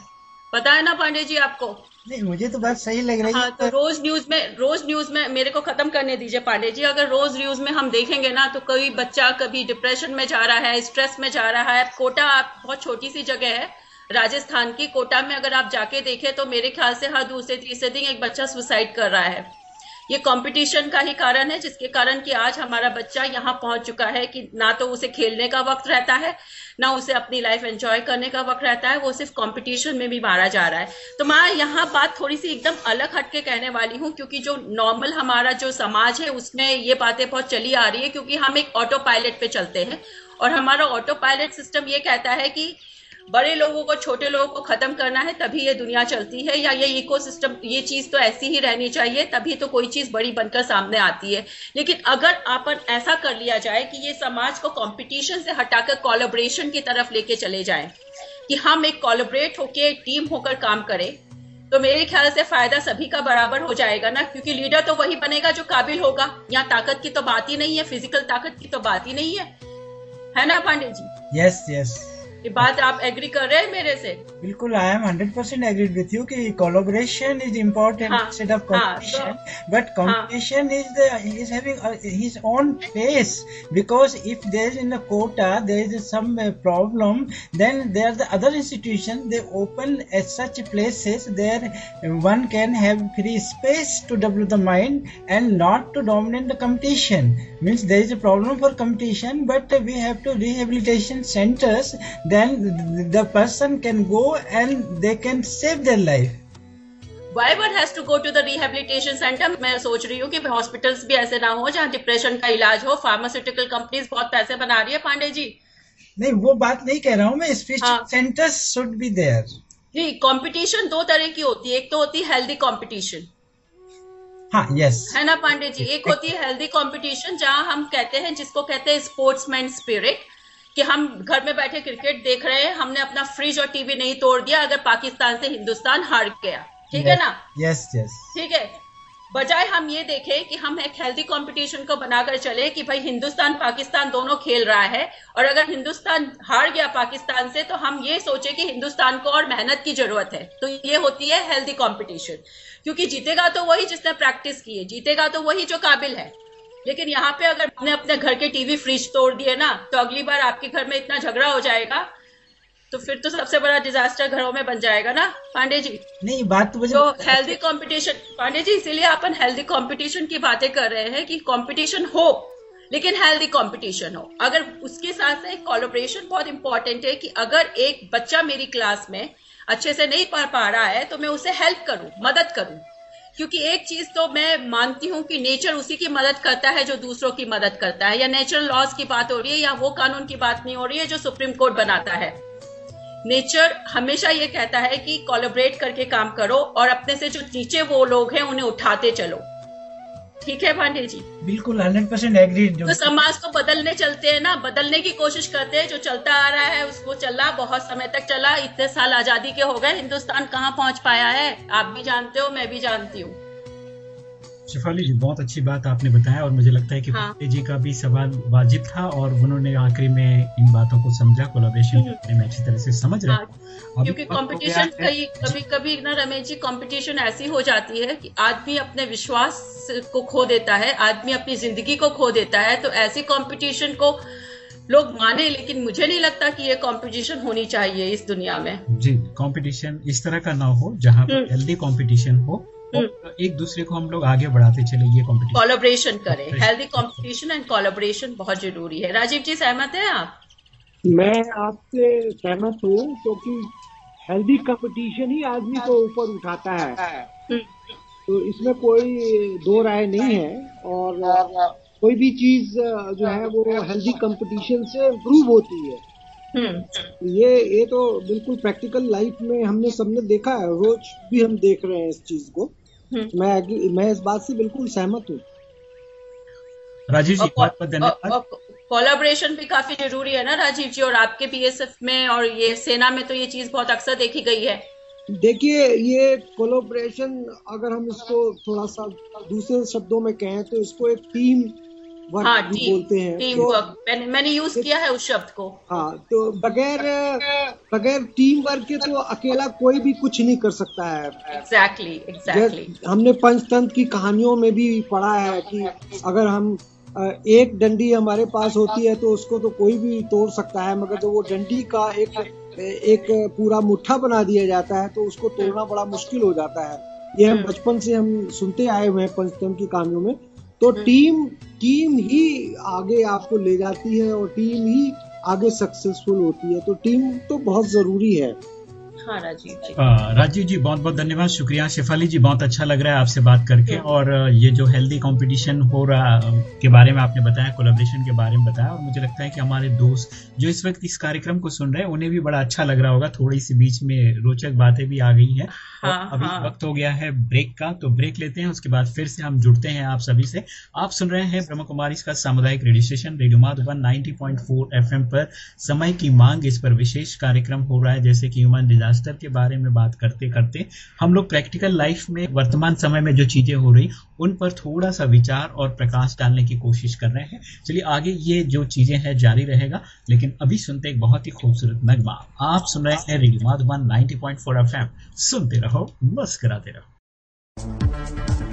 पता है ना पांडे जी आपको? नहीं मुझे तो बात सही लग रही है। हाँ, तो रोज न्यूज़ में रोज न्यूज़ में मेरे को खत्म करने दीजिए पांडे जी। अगर रोज न्यूज़ में हम देखेंगे ना तो कोई बच्चा कभी डिप्रेशन में जा रहा है स्ट्रेस में जा रहा है। कोटा आप बहुत छोटी सी जगह है राजस्थान की। कोटा में अगर आप जाके देखें तो मेरे ख्याल से हर दूसरे तीसरे दिन एक बच्चा सुसाइड कर रहा है। ये कंपटीशन का ही कारण है जिसके कारण कि आज हमारा बच्चा यहाँ पहुँच चुका है कि ना तो उसे खेलने का वक्त रहता है ना उसे अपनी लाइफ एंजॉय करने का वक्त रहता है, वो सिर्फ़ कंपटीशन में भी मारा जा रहा है। तो मैं, यहाँ बात थोड़ी सी एकदम अलग हटके कहने वाली हूँ, क्योंकि जो नॉर्मल हमारा जो समाज है, उसमें ये बातें बहुत चली आ रही है, क्योंकि हम एक ऑटो पायलट पे चलते हैं। और हमारा ऑटो पायलट सिस्टम ये कहता है कि बड़े लोगों को छोटे लोगों को खत्म करना है तभी ये दुनिया चलती है या ये इकोसिस्टम ये चीज़ तो ऐसी ही रहनी चाहिए तभी तो कोई चीज़ बड़ी बनकर सामने आती है। लेकिन अगर अपन ऐसा कर लिया जाए कि ये समाज को कंपटीशन से हटाकर कोलोब्रेशन की तरफ़ लेके चले जाए कि हम एक कोलोब्रेट होके टीम होकर काम करें तो मेरे ख्याल से फ़ायदा सभी का बराबर हो जाएगा ना क्योंकि लीडर तो वही बनेगा जो काबिल होगा। यहाँ ताकत की तो बात ही नहीं है फ़िज़िकल ताकत की तो बात ही नहीं है। है ना Pandey ji? Yes yes, yes ये बात आप एग्री कर रहे हैं मेरे से? बिल्कुल I am hundred percent agree with you कि collaboration is important instead of competition but competition is is having his own pace because if there is in a quota there is some problem then there the other institution they open at such places there one can have free space to develop the mind and not to dominate the competition. Means there is a problem for competition but we have to rehabilitation centers. Then the person can go and they can save their life. Why one has to go to the rehabilitation center? मैं सोच रही हूँ कि हॉस्पिटल्स भी ऐसे ना हो जहाँ डिप्रेशन का इलाज हो फार्मास्यूटिकल कंपनीज़ बहुत पैसे बना रही है पांडे जी। नहीं वो बात नहीं कह रहा हूँ मैं special centres should be there ji competition दो तरह की होती है। एक तो होती है हेल्दी कंपटीशन हाँ यस है ना पांडे जी? एक होती है हेल्दी कंपटीशन जहाँ हम कहते हैं जिसको कहते हैं स्पोर्ट्समैन स्पिरिट कि हम घर में बैठे क्रिकेट देख रहे हैं हमने अपना फ्रिज और टीवी नहीं तोड़ दिया अगर पाकिस्तान से हिंदुस्तान हार गया। ठीक है ना? यस यस ठीक है? बजाय हम ये देखें कि हम एक हेल्दी कंपटीशन को बनाकर चले कि भाई हिंदुस्तान पाकिस्तान दोनों खेल रहा है और अगर हिंदुस्तान हार गया पाकिस्तान से तो हम ये सोचे कि हिंदुस्तान को और मेहनत की ज़रूरत है। तो ये होती है हेल्दी कंपटीशन क्योंकि जीतेगा तो वही जिसने प्रैक्टिस की है जीतेगा तो वही जो काबिल है। लेकिन यहाँ पे अगर आपने अपने घर के टीवी फ्रिज तोड़ दिए ना तो अगली बार आपके घर में इतना झगड़ा हो जाएगा तो फिर तो सबसे बड़ा डिजास्टर घरों में बन जाएगा ना पांडे जी? नहीं बात तो मुझे तो हेल्दी कंपटीशन पांडे जी इसीलिए अपन हेल्दी कंपटीशन की बातें कर रहे हैं कि कंपटीशन हो लेकिन हेल्दी कंपटीशन हो। अगर उसके साथ साथ कोलोब्रेशन बहुत इंपॉर्टेंट है कि अगर एक बच्चा मेरी क्लास में अच्छे से नहीं पढ़ पा रहा है तो मैं उसे हेल्प करूँ मदद करूँ। क्योंकि एक चीज़ तो मैं मानती हूँ कि नेचर उसी की मदद करता है जो दूसरों की मदद करता है। या नेचुरल लॉज की बात हो रही है या वो कानून की बात नहीं हो रही है जो सुप्रीम कोर्ट बनाता है। नेचर हमेशा ये कहता है कि कोलोबरेट करके काम करो और अपने से जो नीचे वो लोग हैं, उन्हें उठाते चलो। ठीक है पांडे जी? बिल्कुल हंड्रेड परसेंट एग्री तो समाज को बदलने चलते हैं ना बदलने की कोशिश करते हैं जो चलता आ रहा है उसको चला बहुत समय तक चला इतने साल आज़ादी के हो गए हिंदुस्तान कहाँ पहुँच पाया है? आप भी जानते हो मैं भी जानती हूँ। शिफाली जी बहुत अच्छी बात आपने बताया और मुझे लगता है कि हाँ। जी का भी सवाल वाजिब था और उन्होंने आखिरी में इन बातों को समझा कोलाब्रेशन में अच्छी तरह से समझ रहे हाँ, क्योंकि कंपटीशन कई कभी कभी ना रमेश जी कंपटीशन ऐसी हो जाती है कि आदमी अपने विश्वास को खो देता है आदमी अपनी ज़िंदगी को खो देता है तो ऐसी कंपटीशन को लोग माने लेकिन मुझे नहीं लगता कि ये कंपटीशन होनी चाहिए इस दुनिया में जी कंपटीशन इस तरह का ना हो जहाँ पर हम्म। हेल्दी कंपटीशन हो और एक दूसरे को हम लोग आगे बढ़ाते चले ये कंपटीशन कोलोब्रेशन करें। हेल्दी कंपटीशन एंड कोलोब्रेशन बहुत ज़रूरी है। राजीव जी सहमत है आप? मैं आपसे सहमत हूँ क्योंकि हेल्दी कंपटीशन ही आदमी को ऊपर उठाता है। तो इसमें कोई दो राय नहीं है और कोई भी चीज़ जो है वो हेल्दी कंपटीशन से इम्प्रूव होती है। हम्म। ये ये तो बिल्कुल प्रैक्टिकल लाइफ में हमने सबने देखा है रोज भी हम देख रहे हैं इस चीज़ को। हम्म। मैं मैं इस बात से बिल्कुल सहमत हूँ। राजीव जी बहुत बहुत धन्यवाद कोलाब्रेशन भी काफ़ी ज़रूरी है ना राजीव जी और आपके बीएसएफ में और ये सेना में तो ये चीज़ बहुत अक्सर देखी गई है। देखिए ये कोलोब्रेशन अगर हम इसको थोड़ा सा दूसरे शब्दों में कहें तो इसको एक टीम वर्क हाँ भी टीम बोलते हैं। टीम तो- वर्क मैंने मैंने यूज़ किया है उस शब्द को। हाँ तो बगैर बगैर टीम वर्क के तो अकेला कोई भी कुछ नहीं कर सकता है। एग्जैक्टली एग्जैक्टली जैसे हमने पंचतंत्र की कहानियों में भी पढ़ा है कि अगर हम एक डंडी हमारे पास होती है तो उसको तो कोई भी तोड़ सकता है मगर जब वो डंडी का एक एक पूरा मुट्ठा बना दिया जाता है तो उसको तोड़ना बड़ा मुश्किल हो जाता है। ये हम बचपन से हम सुनते आए हुए हैं पंचतंत्र की कहानियों में। तो टीम टीम ही आगे आपको ले जाती है और टीम ही आगे सक्सेसफुल होती है। तो टीम तो बहुत ज़रूरी है। हाँ राजीव जी। आ, राजीव जी बहुत बहुत धन्यवाद शुक्रिया। शेफाली जी बहुत अच्छा लग रहा है आपसे बात करके और ये जो हेल्दी कंपटीशन हो रहा के बारे में आपने बताया कोलेब्रेशन के बारे में बताया और मुझे लगता है कि हमारे दोस्त जो इस वक्त इस कार्यक्रम को सुन रहे हैं उन्हें भी बड़ा अच्छा लग रहा होगा। थोड़ी सी बीच में रोचक बातें भी आ गई हैं हाँ, अभी हाँ। वक्त हो गया है ब्रेक का तो ब्रेक लेते हैं उसके बाद फिर से हम जुड़ते हैं आप सभी से। आप सुन रहे हैं ब्रह्म कुमारी का सामुदायिक radio station radio Madhuban 90.4 FM पर। समय की मांग इस पर विशेष कार्यक्रम हो रहा है जैसे कि ह्यूमन डिजास्टर के बारे में बात करते करते हम लोग प्रैक्टिकल लाइफ में वर्तमान समय में जो चीज़ें हो रही, उन पर थोड़ा सा विचार और प्रकाश डालने की कोशिश कर रहे हैं। चलिए आगे ये जो चीज़ें हैं जारी रहेगा, लेकिन अभी सुनते एक बहुत ही खूबसूरत नगमा। आप सुन रहे हैं रेडियो माधुबन नाइनटी पॉइंट सुनते रहो, मस्कराते रहो।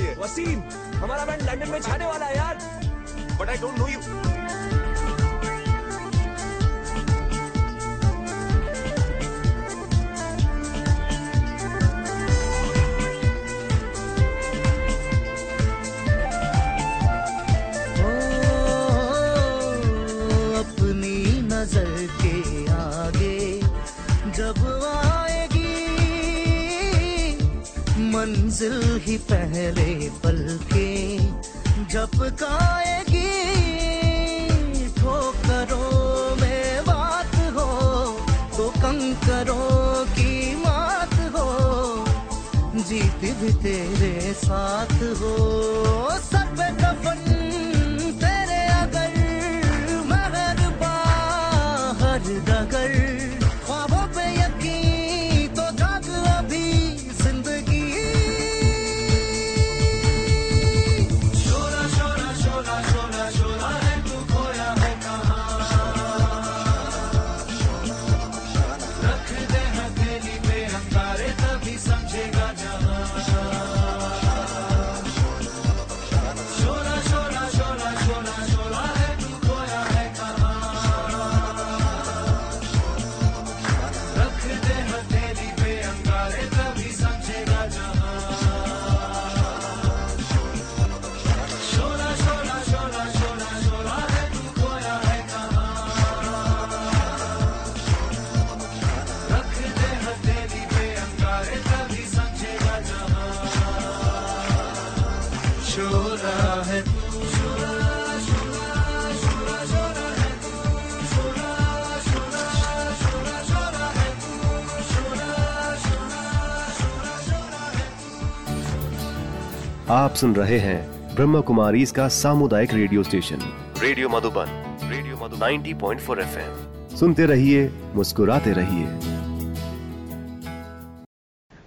है। वसीम, हमारा बैंड लंदन में छाने वाला है यार। But I don't know you मंजिल ही पहले पल के झपकाएगी ठोकरों में बात हो तो कंकरों की मात हो, जीत भी तेरे साथ हो। सर पे कफन तेरे अगर मेहरबा हर डगर। आप सुन रहे हैं ब्रह्म कुमारी इसका सामुदायिक radio station. Radio Madhuban radio Madhu 90.4 FM. सुनते रहिए मुस्कुराते रहिए।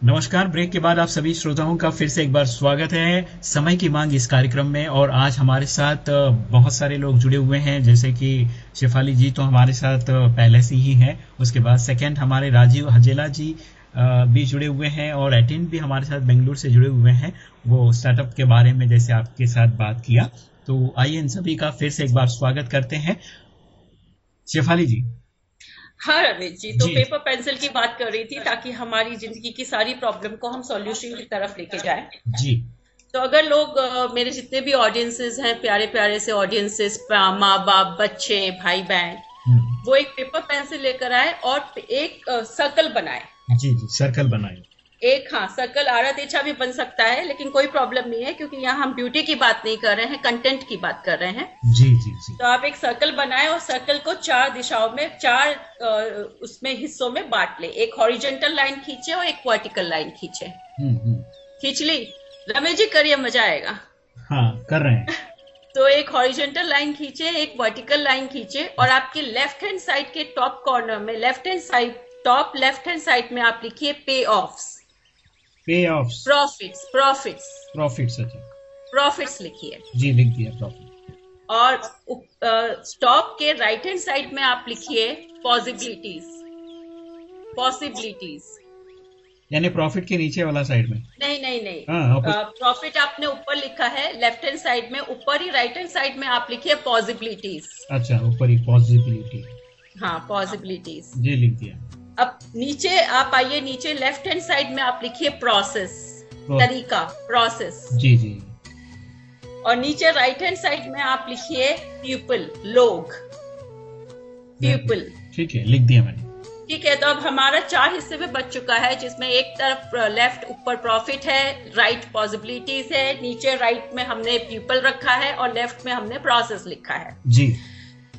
नमस्कार ब्रेक के बाद आप सभी श्रोताओं का फिर से एक बार स्वागत है। समय की मांग इस कार्यक्रम में और आज हमारे साथ बहुत सारे लोग जुड़े हुए हैं। जैसे कि शेफाली जी तो हमारे साथ पहले से ही हैं। उसके बाद सेकंड हमारे राजीव हजेला जी भी जुड़े हुए हैं और एटिन भी हमारे साथ बेंगलुरु से जुड़े हुए हैं। वो स्टार्टअप के बारे में जैसे आपके साथ बात किया। तो आइए इन सभी का फिर से एक बार स्वागत करते हैं। शेफाली जी। हाँ रमेश जी तो जी। पेपर पेंसिल की बात कर रही थी ताकि हमारी ज़िंदगी की सारी प्रॉब्लम को हम सॉल्यूशन की तरफ़ लेके जाएँ। जी। तो अगर लोग मेरे जितने भी ऑडियंसेस हैं प्यारे प्यारे से ऑडियंसेस माँ बाप बच्चे भाई बहन हम्म, वो एक पेपर पेंसिल लेकर आए और एक सर्कल बनाए। जी जी सर्कल बनाए। एक हाँ सर्कल आरा तेछा भी बन सकता है लेकिन कोई प्रॉब्लम नहीं है क्योंकि यहाँ हम ब्यूटी की बात नहीं कर रहे हैं कंटेंट की बात कर रहे हैं। जी जी जी। तो आप एक सर्कल बनाए और सर्कल को चार दिशाओं में चार उसमें हिस्सों में बांट ले। एक हॉरिजेंटल लाइन खींचे और एक वर्टिकल लाइन खींचे। खींच ली? रमेश जी करिए मज़ा आएगा। हाँ कर रहे हैं। तो एक हॉरिजेंटल लाइन खींचे एक वर्टिकल लाइन खींचे और आपके लेफ़्ट हैंड साइड के टॉप कॉर्नर में left hand side top left hand side में आप लिखिए pay of pay of profits profits profits अच्छा। प्रॉफिट्स लिखिए। जी लिख दिया प्रॉफिट और स्टॉप के राइट हैंड साइड में आप लिखिए पॉसिबिलिटीज पॉसिबिलिटीज यानी प्रॉफिट के नीचे वाला साइड में। नहीं नहीं नहीं। हाँ, opposite- प्रॉफिट आपने ऊपर लिखा है लेफ़्ट हैंड साइड में। ऊपर ही राइट हैंड साइड में आप लिखिए पॉसिबिलिटीज अच्छा ऊपर ही पॉसिबिलिटी हाँ पॉसिबिलिटीज जी लिख दिया। अब नीचे आप आइए नीचे लेफ़्ट हैंड साइड में आप लिखिए प्रोसेस तरीका प्रोसेस जी जी। और नीचे राइट हैंड साइड में आप लिखिए पीपल लोग पीपल ठीक है लिख दिया मैंने। ठीक है तो अब हमारा चार हिस्से में बच चुका है जिसमें एक तरफ़ लेफ़्ट ऊपर प्रॉफिट है राइट पॉसिबिलिटीज है नीचे राइट में हमने पीपल रखा है और लेफ़्ट में हमने प्रोसेस लिखा है। जी।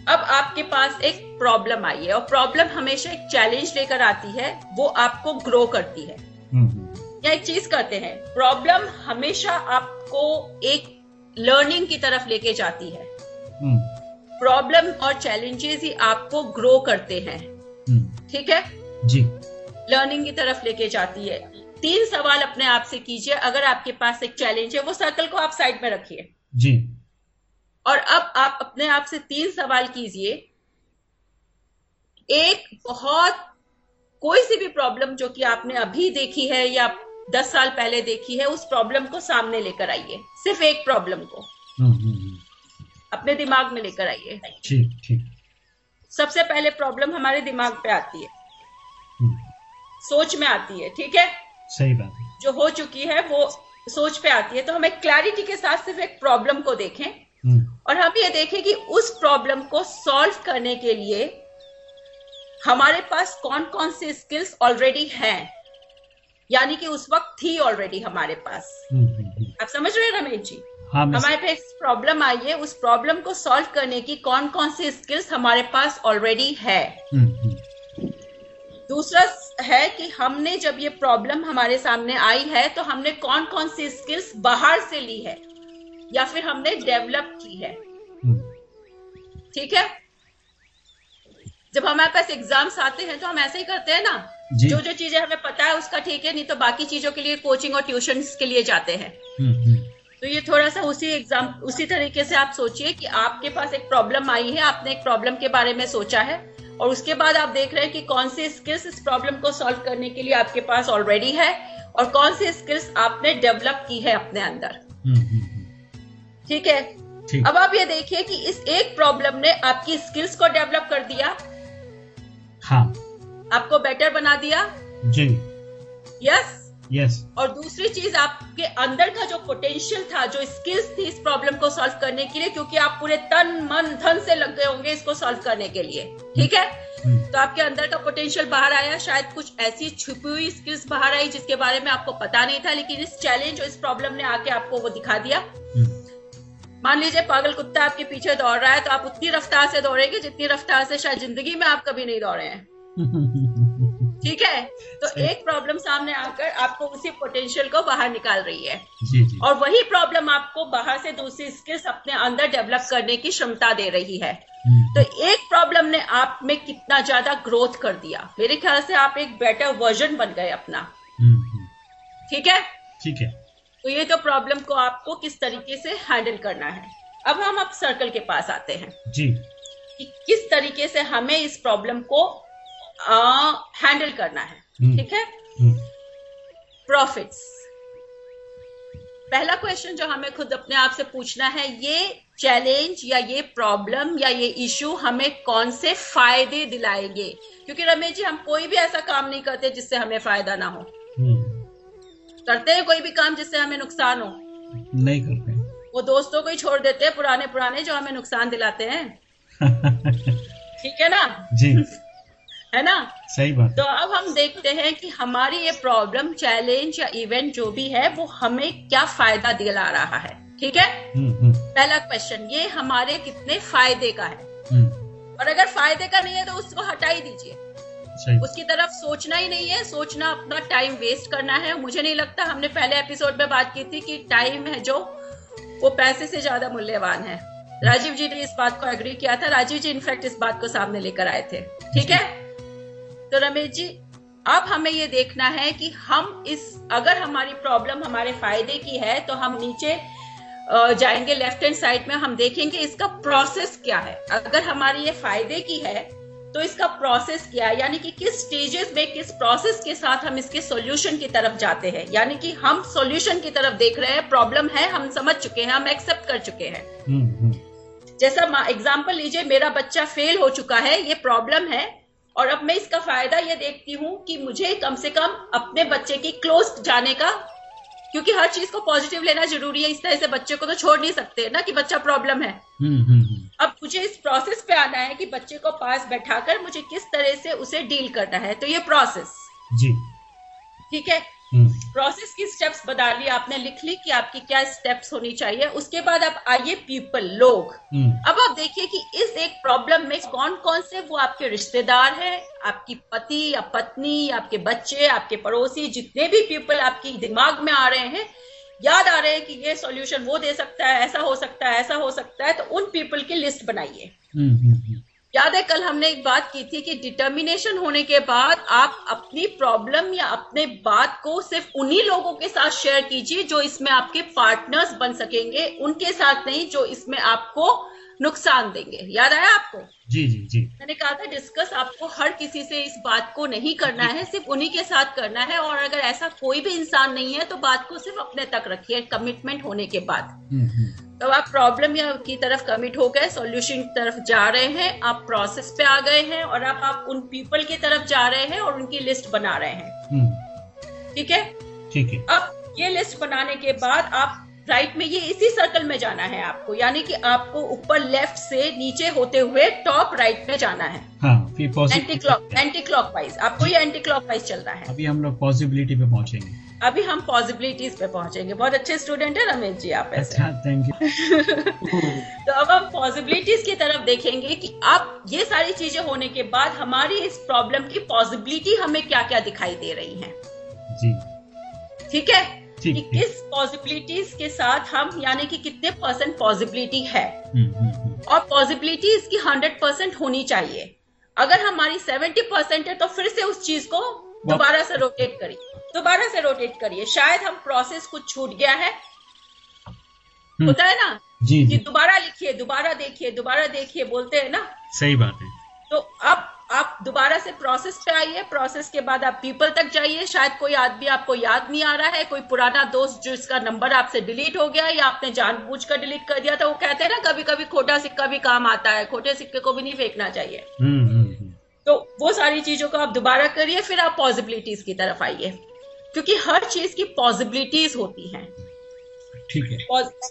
अब आपके पास एक प्रॉब्लम आई है और प्रॉब्लम हमेशा एक चैलेंज लेकर आती है वो आपको ग्रो करती है। हम्म, हम्म, या एक चीज़ करते हैं प्रॉब्लम हमेशा आपको एक लर्निंग की तरफ़ लेके जाती है। हम्म, प्रॉब्लम और चैलेंजेस ही आपको ग्रो करते हैं। हम्म, ठीक है? जी। लर्निंग की तरफ़ लेके जाती है। तीन सवाल अपने आप से कीजिए अगर आपके पास एक चैलेंज है वो सर्कल को आप साइड में रखिए। जी। और अब आप अपने आप से तीन सवाल कीजिए। एक बहुत कोई सी भी प्रॉब्लम जो कि आपने अभी देखी है या दस साल पहले देखी है उस प्रॉब्लम को सामने लेकर आइए। सिर्फ़ एक प्रॉब्लम को। हम्म, हम्म, हम्म। अपने दिमाग में लेकर आइए। ठीक ठीक। सबसे पहले प्रॉब्लम हमारे दिमाग पे आती है। सोच में आती है ठीक है? सही बात है। जो हो चुकी है वो सोच पे आती है। तो हमें क्लैरिटी के साथ सिर्फ़ एक प्रॉब्लम को देखें। और हम ये देखें कि उस प्रॉब्लम को सॉल्व करने के लिए हमारे पास कौन कौन से स्किल्स ऑलरेडी हैं? यानी कि उस वक्त थी ऑलरेडी हमारे पास। हम्म, हम्म, हम्म। आप समझ रहे हैं रमेश जी? हाँ हमारे पास प्रॉब्लम आई है उस प्रॉब्लम को सॉल्व करने की कौन कौन सी स्किल्स हमारे पास ऑलरेडी है? हम्म, हम्म, दूसरा है कि हमने जब ये प्रॉब्लम हमारे सामने आई है तो हमने कौन कौन सी स्किल्स बाहर से ली है? या फिर हमने डेवलप की है। हम्म, ठीक है? जब हमारे पास एग्ज़ाम्स आते हैं तो हम ऐसे ही करते हैं ना। जो। जो चीज़ें हमें पता है उसका ठीक है नहीं तो बाकी चीज़ों के लिए कोचिंग और ट्यूशन के लिए जाते हैं। हम्म, हम्म, तो ये थोड़ा सा उसी एग्ज़ाम उसी तरीके से आप सोचिए कि आपके पास एक प्रॉब्लम आई है आपने एक प्रॉब्लम के बारे में सोचा है और उसके बाद आप देख रहे हैं कि कौन सी स्किल्स इस प्रॉब्लम को सॉल्व करने के लिए आपके पास ऑलरेडी है और कौन सी स्किल्स आपने डेवलप की है अपने अंदर। ठीक है? अब आप ये देखिए कि इस एक प्रॉब्लम ने आपकी स्किल्स को डेवलप कर दिया। हाँ। आपको बेटर बना दिया। जी। यस यस और दूसरी चीज़ आपके अंदर का जो पोटेंशियल था जो स्किल्स थी इस प्रॉब्लम को सॉल्व करने के लिए क्योंकि आप पूरे तन मन धन से लग गए होंगे इसको सॉल्व करने के लिए। ठीक है? हम्म, तो आपके अंदर का पोटेंशियल बाहर आया। शायद कुछ ऐसी छुपी हुई स्किल्स बाहर आई जिसके बारे में आपको पता नहीं था लेकिन इस चैलेंज और इस प्रॉब्लम ने आके आपको वो दिखा दिया। हम्म, मान लीजिए पागल कुत्ता आपके पीछे दौड़ रहा है तो आप उतनी रफ्तार से दौड़ेंगे जितनी रफ्तार से शायद ज़िंदगी में आप कभी नहीं दौड़े हैं। ठीक है? तो एक प्रॉब्लम सामने आकर आपको उसी पोटेंशियल को बाहर निकाल रही है। जी जी। और वही प्रॉब्लम आपको बाहर से दूसरी स्किल्स अपने अंदर डेवलप करने की क्षमता दे रही है। हम्म, तो एक प्रॉब्लम ने आप में कितना ज़्यादा ग्रोथ कर दिया। मेरे ख्याल से आप एक बेटर वर्जन बन गए अपना। हम्म, हम्म, ठीक है? ठीक है। तो ये तो प्रॉब्लम को आपको किस तरीके से हैंडल करना है? अब हम अब सर्कल के पास आते हैं। जी। कि किस तरीके से हमें इस प्रॉब्लम को हैंडल करना है। हम्म। ठीक है? हम्म, प्रॉफिट्स पहला क्वेश्चन जो हमें खुद अपने आप से पूछना है ये चैलेंज या ये प्रॉब्लम या ये इशू हमें कौन से फ़ायदे दिलाएँगे? क्योंकि रमेश जी हम कोई भी ऐसा काम नहीं करते जिससे हमें फ़ायदा ना हो। हम्म, करते हैं कोई भी काम जिससे हमें नुकसान हो। नहीं करते। वो दोस्तों को ही छोड़ देते हैं पुराने पुराने जो हमें नुकसान दिलाते हैं। ठीक है ना? जी। है ना? सही बात। तो अब हम देखते हैं कि हमारी ये प्रॉब्लम चैलेंज या इवेंट जो भी है वो हमें क्या फ़ायदा दिला रहा है। ठीक है? हम्म, हम्म, पहला क्वेश्चन ये हमारे कितने फ़ायदे का है? हम्म, और अगर फ़ायदे का नहीं है तो उसको हटा ही दीजिए। उसकी तरफ़ सोचना ही नहीं है, सोचना अपना टाइम वेस्ट करना है। मुझे नहीं लगता हमने पहले एपिसोड में बात की थी कि टाइम है जो, वो पैसे से ज़्यादा मूल्यवान है। राजीव जी ने इस बात को एग्री किया था। राजीव जी इनफैक्ट इस बात को सामने लेकर आए थे। ठीक है? तो रमेश जी, अब हमें ये देखना है कि हम इस, अगर हमारी प्रॉब्लम हमारे फ़ायदे की है तो हम नीचे जाएँगे लेफ़्ट हैंड साइड में। हम देखेंगे इसका प्रोसेस क्या है। अगर हमारी ये फ़ायदे की है तो इसका प्रोसेस क्या है? यानी कि किस स्टेजेस में किस प्रोसेस के साथ हम इसके सॉल्यूशन की तरफ़ जाते हैं? यानी कि हम सॉल्यूशन की तरफ़ देख रहे हैं प्रॉब्लम है हम समझ चुके हैं हम एक्सेप्ट कर चुके हैं। हम्म, हम्म, जैसा एग्ज़ाम्पल लीजिए मेरा बच्चा फेल हो चुका है ये प्रॉब्लम है और अब मैं इसका फ़ायदा ये देखती हूँ कि मुझे कम से कम अपने बच्चे की क्लोज जाने का क्योंकि हर चीज़ को पॉजिटिव लेना ज़रूरी है इस तरह से बच्चे को तो छोड़ नहीं सकते ना कि बच्चा प्रॉब्लम है। हम्म, अब मुझे इस प्रोसेस पे आना है कि बच्चे को पास बैठाकर मुझे किस तरह से उसे डील करना है। तो ये प्रोसेस जी। ठीक है? हम्म, प्रोसेस की स्टेप्स बता ली आपने लिख ली कि आपकी क्या स्टेप्स होनी चाहिए। उसके बाद आप आइए पीपल लोग। हम्म, अब आप देखिए कि इस एक प्रॉब्लम में कौन कौन से वो आपके रिश्तेदार हैं आपकी पति या पत्नी आपके बच्चे आपके पड़ोसी जितने भी पीपल आपकी दिमाग में आ रहे हैं याद आ रहे हैं कि ये सॉल्यूशन वो दे सकता है ऐसा हो सकता है ऐसा हो सकता है तो उन पीपल की लिस्ट बनाइए। हम्म, हम्म, हम्म, याद है कल हमने एक बात की थी कि डिटर्मिनेशन होने के बाद आप अपनी प्रॉब्लम या अपने बात को सिर्फ़ उन्हीं लोगों के साथ शेयर कीजिए जो इसमें आपके पार्टनर्स बन सकेंगे उनके साथ नहीं जो इसमें आपको नुकसान देंगे। याद आया आपको? जी जी जी। मैंने कहा था डिस्कस आपको हर किसी से इस बात को नहीं करना है सिर्फ़ उन्हीं के साथ करना है और अगर ऐसा कोई भी इंसान नहीं है तो बात को सिर्फ़ अपने तक रखिए कमिटमेंट होने के बाद। हम्म, हम्म, तो आप प्रॉब्लम की तरफ़ कमिट हो गए सॉल्यूशन की तरफ़ जा रहे हैं आप प्रोसेस पे आ गए हैं और आप आप उन पीपल की तरफ़ जा रहे हैं और उनकी लिस्ट बना रहे हैं। हम्म, ठीक है? ठीक है। अब ये लिस्ट बनाने के बाद आप राइट में ये इसी सर्कल में जाना है आपको यानी कि आपको ऊपर लेफ़्ट से नीचे होते हुए टॉप राइट में जाना है। हाँ एंटी क्लॉक एंटी क्लॉकवाइज आपको ये एंटी क्लॉकवाइज चल रहा है। अभी हम लोग पॉसिबिलिटी पे पहुँचेंगे। अभी हम पॉसिबिलिटीज पे पहुँचेंगे। बहुत अच्छे स्टूडेंट है रमेश जी आप ऐसे। अच्छा थैंक यू तो अब हम पॉसिबिलिटीज की तरफ़ देखेंगे कि अब ये सारी चीज़ें होने के बाद हमारी इस प्रॉब्लम की पॉसिबिलिटी हमें क्या क्या दिखाई दे रही है। जी। ठीक है? कि किस पॉसिबिलिटीज के साथ हम यानी कि कितने परसेंट पॉसिबिलिटी है। हम्म, हम्म, हम्म, और पॉसिबिलिटी इसकी हंड्रेड परसेंट होनी चाहिए। अगर हमारी सेवेंटी परसेंट है तो फिर से उस चीज़ को दोबारा से रोटेट करिए। दोबारा से रोटेट करिए। शायद हम प्रोसेस कुछ छूट गया है। होता है ना? जी कि जी। दोबारा लिखिए दोबारा देखिए दोबारा देखिए बोलते हैं ना? सही बात है। तो अब आप दोबारा से प्रोसेस पे आइए प्रोसेस के बाद आप पीपल तक जाइए। शायद कोई आदमी आपको याद नहीं आ रहा है कोई पुराना दोस्त जो इसका नंबर आपसे डिलीट हो गया या आपने जानबूझ कर डिलीट कर दिया था वो कहते हैं ना कभी कभी खोटा सिक्का भी काम आता है खोटे सिक्के को भी नहीं फेंकना चाहिए। हम्म, हम्म, हम्म, तो वो सारी चीज़ों को आप दोबारा करिए फिर आप पॉसिबिलिटीज की तरफ़ आइए। क्योंकि हर चीज़ की पॉसिबिलिटीज होती हैं। ठीक है।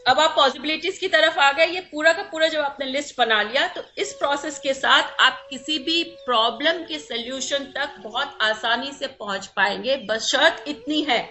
अब आप पॉसिबिलिटीज की तरफ़ आ गए ये पूरा का पूरा जब आपने लिस्ट बना लिया तो इस प्रोसेस के साथ आप किसी भी प्रॉब्लम के सोल्यूशन तक बहुत आसानी से पहुँच पाएँगे। बस शर्त इतनी है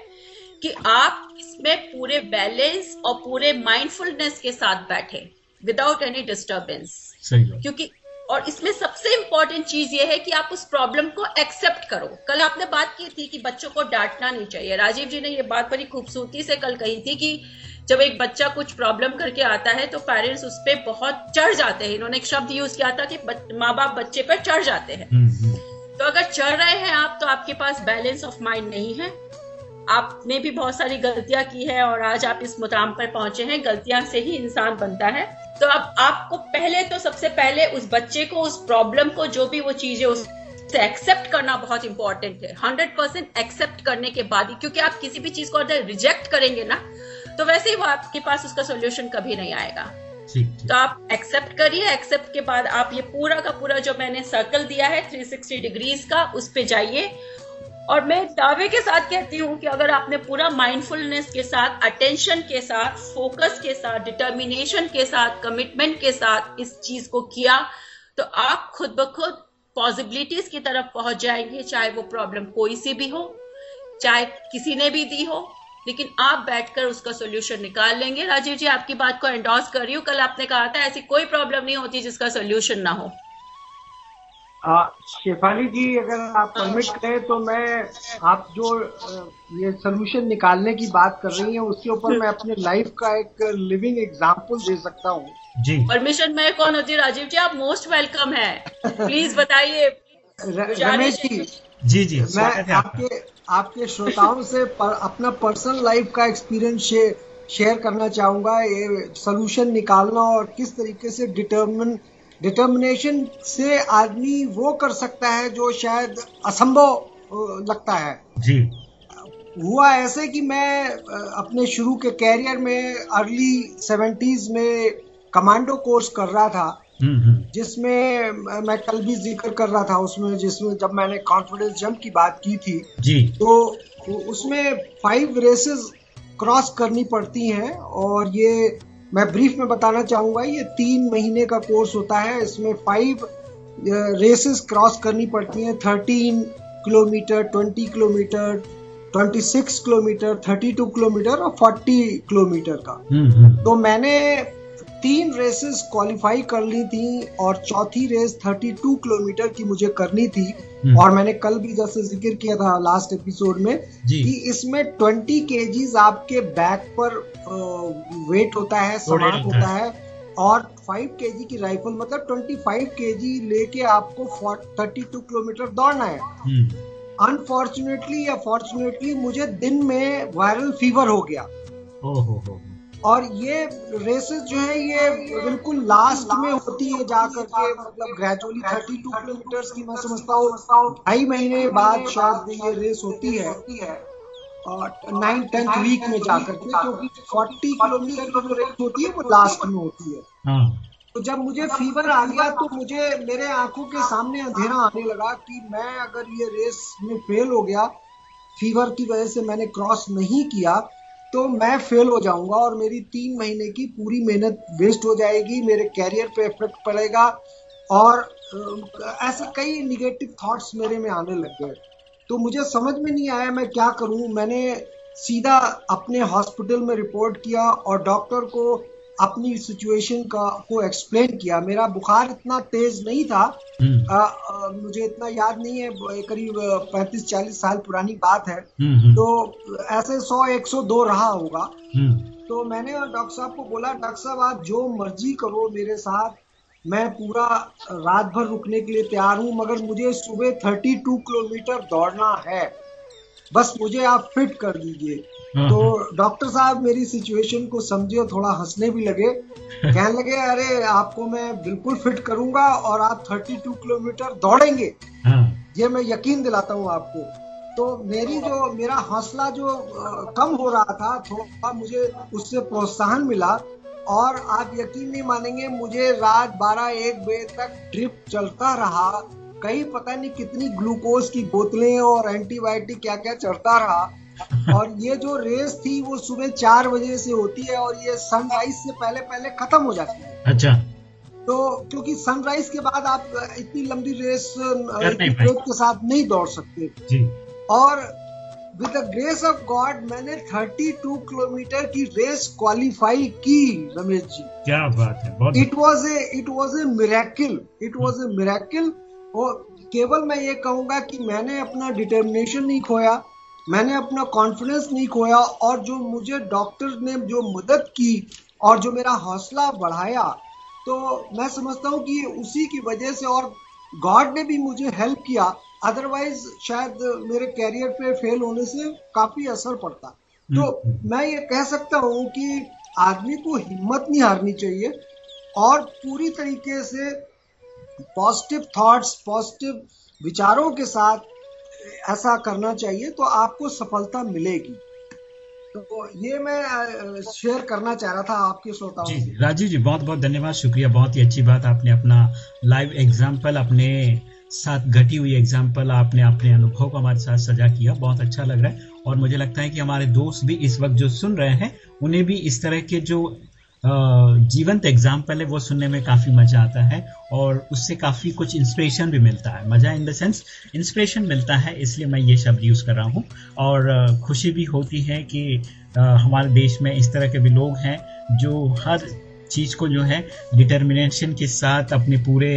कि आप इसमें पूरे बैलेंस और पूरे माइंडफुलनेस के साथ बैठे विदाउट एनी डिस्टर्बेंस क्योंकि और इसमें सबसे इंपॉर्टेंट चीज़ ये है कि आप उस प्रॉब्लम को एक्सेप्ट करो। कल आपने बात की थी कि बच्चों को डांटना नहीं चाहिए। राजीव जी ने ये बात बड़ी खूबसूरती से कल कही थी कि जब एक बच्चा कुछ प्रॉब्लम करके आता है तो पेरेंट्स उस पर बहुत चढ़ जाते हैं। इन्होंने एक शब्द यूज़ किया था कि माँ बाप बच्चे पर चढ़ जाते हैं। हम्म, हम्म, तो अगर चढ़ रहे हैं आप तो आपके पास बैलेंस ऑफ़ माइंड नहीं है। आपने भी बहुत सारी गलतियाँ की है और आज आप इस मुकाम पर पहुँचे हैं। गलतियाँ से ही इंसान बनता है। तो अब आपको पहले तो सबसे पहले उस बच्चे को उस प्रॉब्लम को जो भी वो चीज़ है उससे एक्सेप्ट करना बहुत इंपॉर्टेंट है। हंड्रेड परसेंट एक्सेप्ट करने के बाद ही क्योंकि आप किसी भी चीज़ को अगर रिजेक्ट करेंगे ना तो वैसे ही वो आपके पास उसका सोल्यूशन कभी नहीं आएगा। तो आप एक्सेप्ट करिए एक्सेप्ट के बाद आप ये पूरा का पूरा जो मैंने सर्कल दिया है 360 डिग्रीज का उस पे जाइए। और मैं दावे के साथ कहती हूँ कि अगर आपने पूरा माइंडफुलनेस के साथ अटेंशन के साथ फोकस के साथ डिटर्मिनेशन के साथ कमिटमेंट के साथ इस चीज़ को किया तो आप खुद ब खुद पॉसिबिलिटीज की तरफ़ पहुँच जाएँगे चाहे वो प्रॉब्लम कोई सी भी हो चाहे किसी ने भी दी हो। लेकिन आप बैठकर उसका सोल्यूशन निकाल लेंगे। राजीव जी आपकी बात को एंडोर्स कर रही हूँ। कल आपने कहा था ऐसी कोई प्रॉब्लम नहीं होती जिसका सोल्यूशन ना हो। आ, शेफाली जी अगर आप परमिट करें तो मैं आप जो ये सोल्यूशन निकालने की बात कर रही हैं उसके ऊपर मैं अपने लाइफ का एक लिविंग एग्जांपल दे सकता हूँ। जी। परमिशन मैं कौन होती हूँ राजीव जी? आप मोस्ट वेलकम है। प्लीज़ बताइए। रमेश है जी जी जी मैं आपका। आपके श्रोताओं से पर, अपना पर्सनल लाइफ का एक्सपीरियंस शेयर करना चाहूँगा। ये सोल्यूशन निकालना और किस तरीके से डिटर्मिन डिटर्मिनेशन से आदमी वो कर सकता है जो शायद असंभव लगता है। जी। हुआ ऐसे कि मैं अपने शुरू के कैरियर में अर्ली सेवेंटीज में कमांडो कोर्स कर रहा था। जिसमें मैं कल भी ज़िक्र कर रहा था उसमें जिसमें जब मैंने कॉन्फिडेंस जंप की बात की थी जी। तो उसमें फाइव रेसेस क्रॉस करनी पड़ती हैं और ये मैं ब्रीफ में बताना चाहूँगा ये तीन महीने का कोर्स होता है इसमें फाइव रेसेस क्रॉस करनी पड़ती हैं thirteen kilometre twenty kilometre twenty six kilometre thirty two kilometre और फोर्टी किलोमीटर का। तो मैंने तीन रेसेस क्वालिफाई कर ली थी और चौथी रेस 32 किलोमीटर की मुझे करनी थी। हम्म। और मैंने कल भी जैसे ज़िक्र किया था लास्ट एपिसोड में। कि इसमें 20 केजीज आपके बैक पर वेट होता है सामान होता है। और 5 केजी की राइफल मतलब 25 केजी लेके आपको 32 किलोमीटर दौड़ना है। हम्म। अनफॉर्चुनेटली या फॉर्चुनेटली मुझे दिन में वायरल फीवर हो गया। ओ हो हो। और ये रेसेस जो है ये बिल्कुल लास्ट में होती है जा करके मतलब ग्रेजुअली 32 किलोमीटर की मैं समझता हूँ ढाई महीने बाद शायद ये रेस होती है नाइन टेंथ वीक में जा करके क्योंकि 40 किलोमीटर की जो रेस होती है वो लास्ट में होती है। हाँ। तो जब मुझे फीवर आ गया तो मुझे मेरे आँखों के सामने अंधेरा आने लगा कि मैं अगर ये रेस में फेल हो गया फीवर की वजह से मैंने क्रॉस नहीं किया तो मैं फेल हो जाऊँगा और मेरी तीन महीने की पूरी मेहनत वेस्ट हो जाएगी, मेरे कैरियर पे इफ़ेक्ट पड़ेगा और ऐसे कई निगेटिव थॉट्स मेरे में आने लग गए। तो मुझे समझ में नहीं आया मैं क्या करूँ। मैंने सीधा अपने हॉस्पिटल में रिपोर्ट किया और डॉक्टर को अपनी सिचुएशन का को एक्सप्लेन किया। मेरा बुखार इतना तेज नहीं था। हम्म। आ, आ, मुझे इतना याद नहीं है करीब पैंतीस चालीस साल पुरानी बात है। हम्म हम्म, तो ऐसे सौ एक सौ दो रहा होगा। तो मैंने डॉक्टर साहब को बोला डॉक्टर साहब आप जो मर्ज़ी करो मेरे साथ। मैं पूरा रात भर रुकने के लिए तैयार हूँ मगर मुझे सुबह थर्टी टू किलोमीटर दौड़ना है। बस मुझे आप फिट कर दीजिए। तो डॉक्टर साहब मेरी सिचुएशन को समझे और थोड़ा हंसने भी लगे। कहने लगे अरे आपको मैं बिल्कुल फिट करूँगा और आप 32 किलोमीटर दौड़ेंगे। हाँ। ये मैं यकीन दिलाता हूँ आपको। तो मेरी जो मेरा हौसला जो कम हो रहा था थोड़ा मुझे उससे प्रोत्साहन मिला और आप यकीन नहीं मानेंगे मुझे रात 12 एक बजे तक ड्रिप चलता रहा। कई पता नहीं कितनी ग्लूकोज की बोतलें और एंटीबायोटिक क्या क्या चढ़ता रहा। और ये जो रेस थी वो सुबह चार बजे से होती है और ये सनराइज से पहले पहले खत्म हो जाती है। अच्छा। तो क्योंकि सनराइज के बाद आप इतनी लंबी रेस के साथ नहीं दौड़ सकते। जी। और with the grace of God मैंने 32 किलोमीटर की रेस क्वालिफाई की रमेश जी। क्या बात है it was a it was a miracle it was a miracle और केवल मैं ये कहूँगा कि मैंने अपना डिटर्मिनेशन नहीं खोया। मैंने अपना कॉन्फिडेंस नहीं खोया और जो मुझे डॉक्टर ने जो मदद की और जो मेरा हौसला बढ़ाया तो मैं समझता हूँ कि उसी की वजह से और गॉड ने भी मुझे हेल्प किया। अदरवाइज़ शायद मेरे कैरियर पे फेल होने से काफ़ी असर पड़ता। तो हम्म, मैं ये कह सकता हूँ कि आदमी को हिम्मत नहीं हारनी चाहिए और पूरी तरीके से पॉजिटिव थॉट्स पॉजिटिव विचारों के साथ ऐसा करना चाहिए तो आपको सफलता मिलेगी। तो ये मैं शेयर करना चाह रहा था आपके श्रोताओं जी राजीव जी बहुत बहुत धन्यवाद शुक्रिया बहुत ही अच्छी बात आपने अपना लाइव एग्ज़ाम्पल अपने साथ घटी हुई एग्ज़ाम्पल आपने अपने अनुभव को हमारे साथ सजा किया बहुत अच्छा लग रहा है। और मुझे लगता है कि हमारे दोस्त भी इस वक्त जो सुन रहे हैं उन्हें भी इस तरह के जो जीवंत एग्ज़ाम्पल है, वो सुनने में काफ़ी मज़ा आता है और उससे काफ़ी कुछ इंस्पिरेशन भी मिलता है। मज़ा इन द सेंस इंस्पिरेशन मिलता है, इसलिए मैं ये शब्द यूज़ कर रहा हूँ। और खुशी भी होती है कि हमारे देश में इस तरह के भी लोग हैं जो हर चीज़ को जो है डिटर्मिनेशन के साथ, अपने पूरे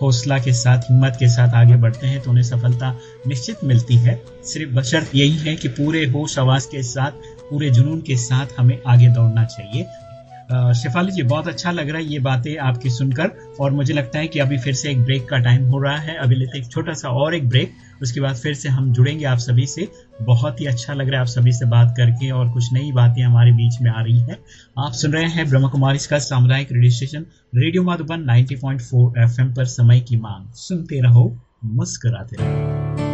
हौसला के साथ, हिम्मत के साथ आगे बढ़ते हैं तो उन्हें सफलता निश्चित मिलती है। सिर्फ़ बशर्त यही है कि पूरे होश आवाज़ के साथ, पूरे जुनून के साथ हमें आगे दौड़ना चाहिए। शेफाली जी, बहुत अच्छा लग रहा है ये बातें आपकी सुनकर, और मुझे लगता है कि अभी फिर से एक ब्रेक का टाइम हो रहा है। अभी लेते एक छोटा सा और एक ब्रेक उसके बाद फिर से हम जुड़ेंगे आप सभी से। बहुत ही अच्छा लग रहा है आप सभी से बात करके, और कुछ नई बातें हमारे बीच में आ रही है। आप सुन रहे हैं ब्रह्म कुमारी का सामुदायिक radio station radio Madhuban 90.4 FM पर समय की मांग। सुनते रहो, मुस्कराते रहो।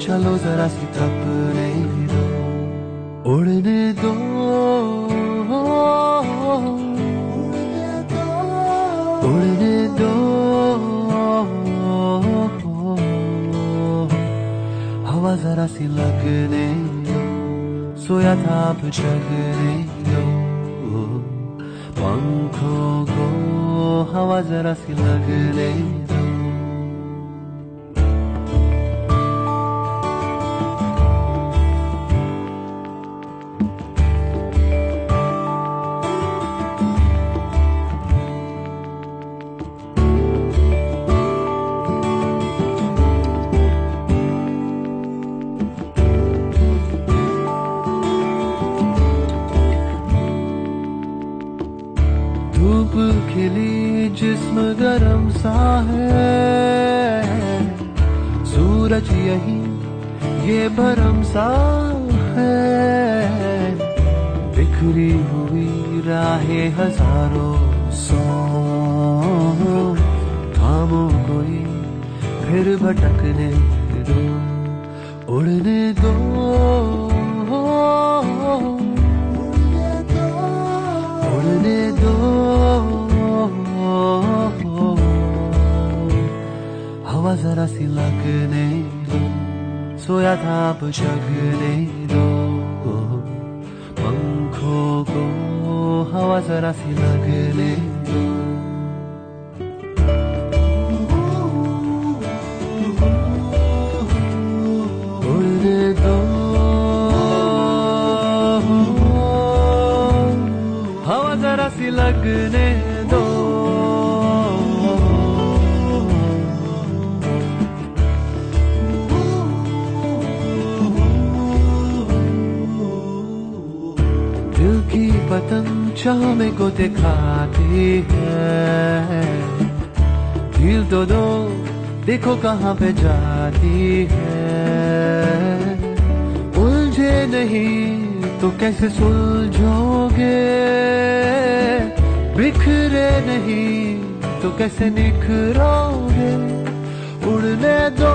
चलो जरा सी थपने दो उड़ने दो। उड़ने दो। हवा जरा सी लगने दो। सोया था अब जगने दो। पंखों को हवा जरा सी लगने दिखाती है। ढील तो दो, देखो कहाँ पे जाती है। उलझे नहीं तो कैसे सुलझोगे? बिखरे नहीं तो कैसे निखरोगे? उड़ने दो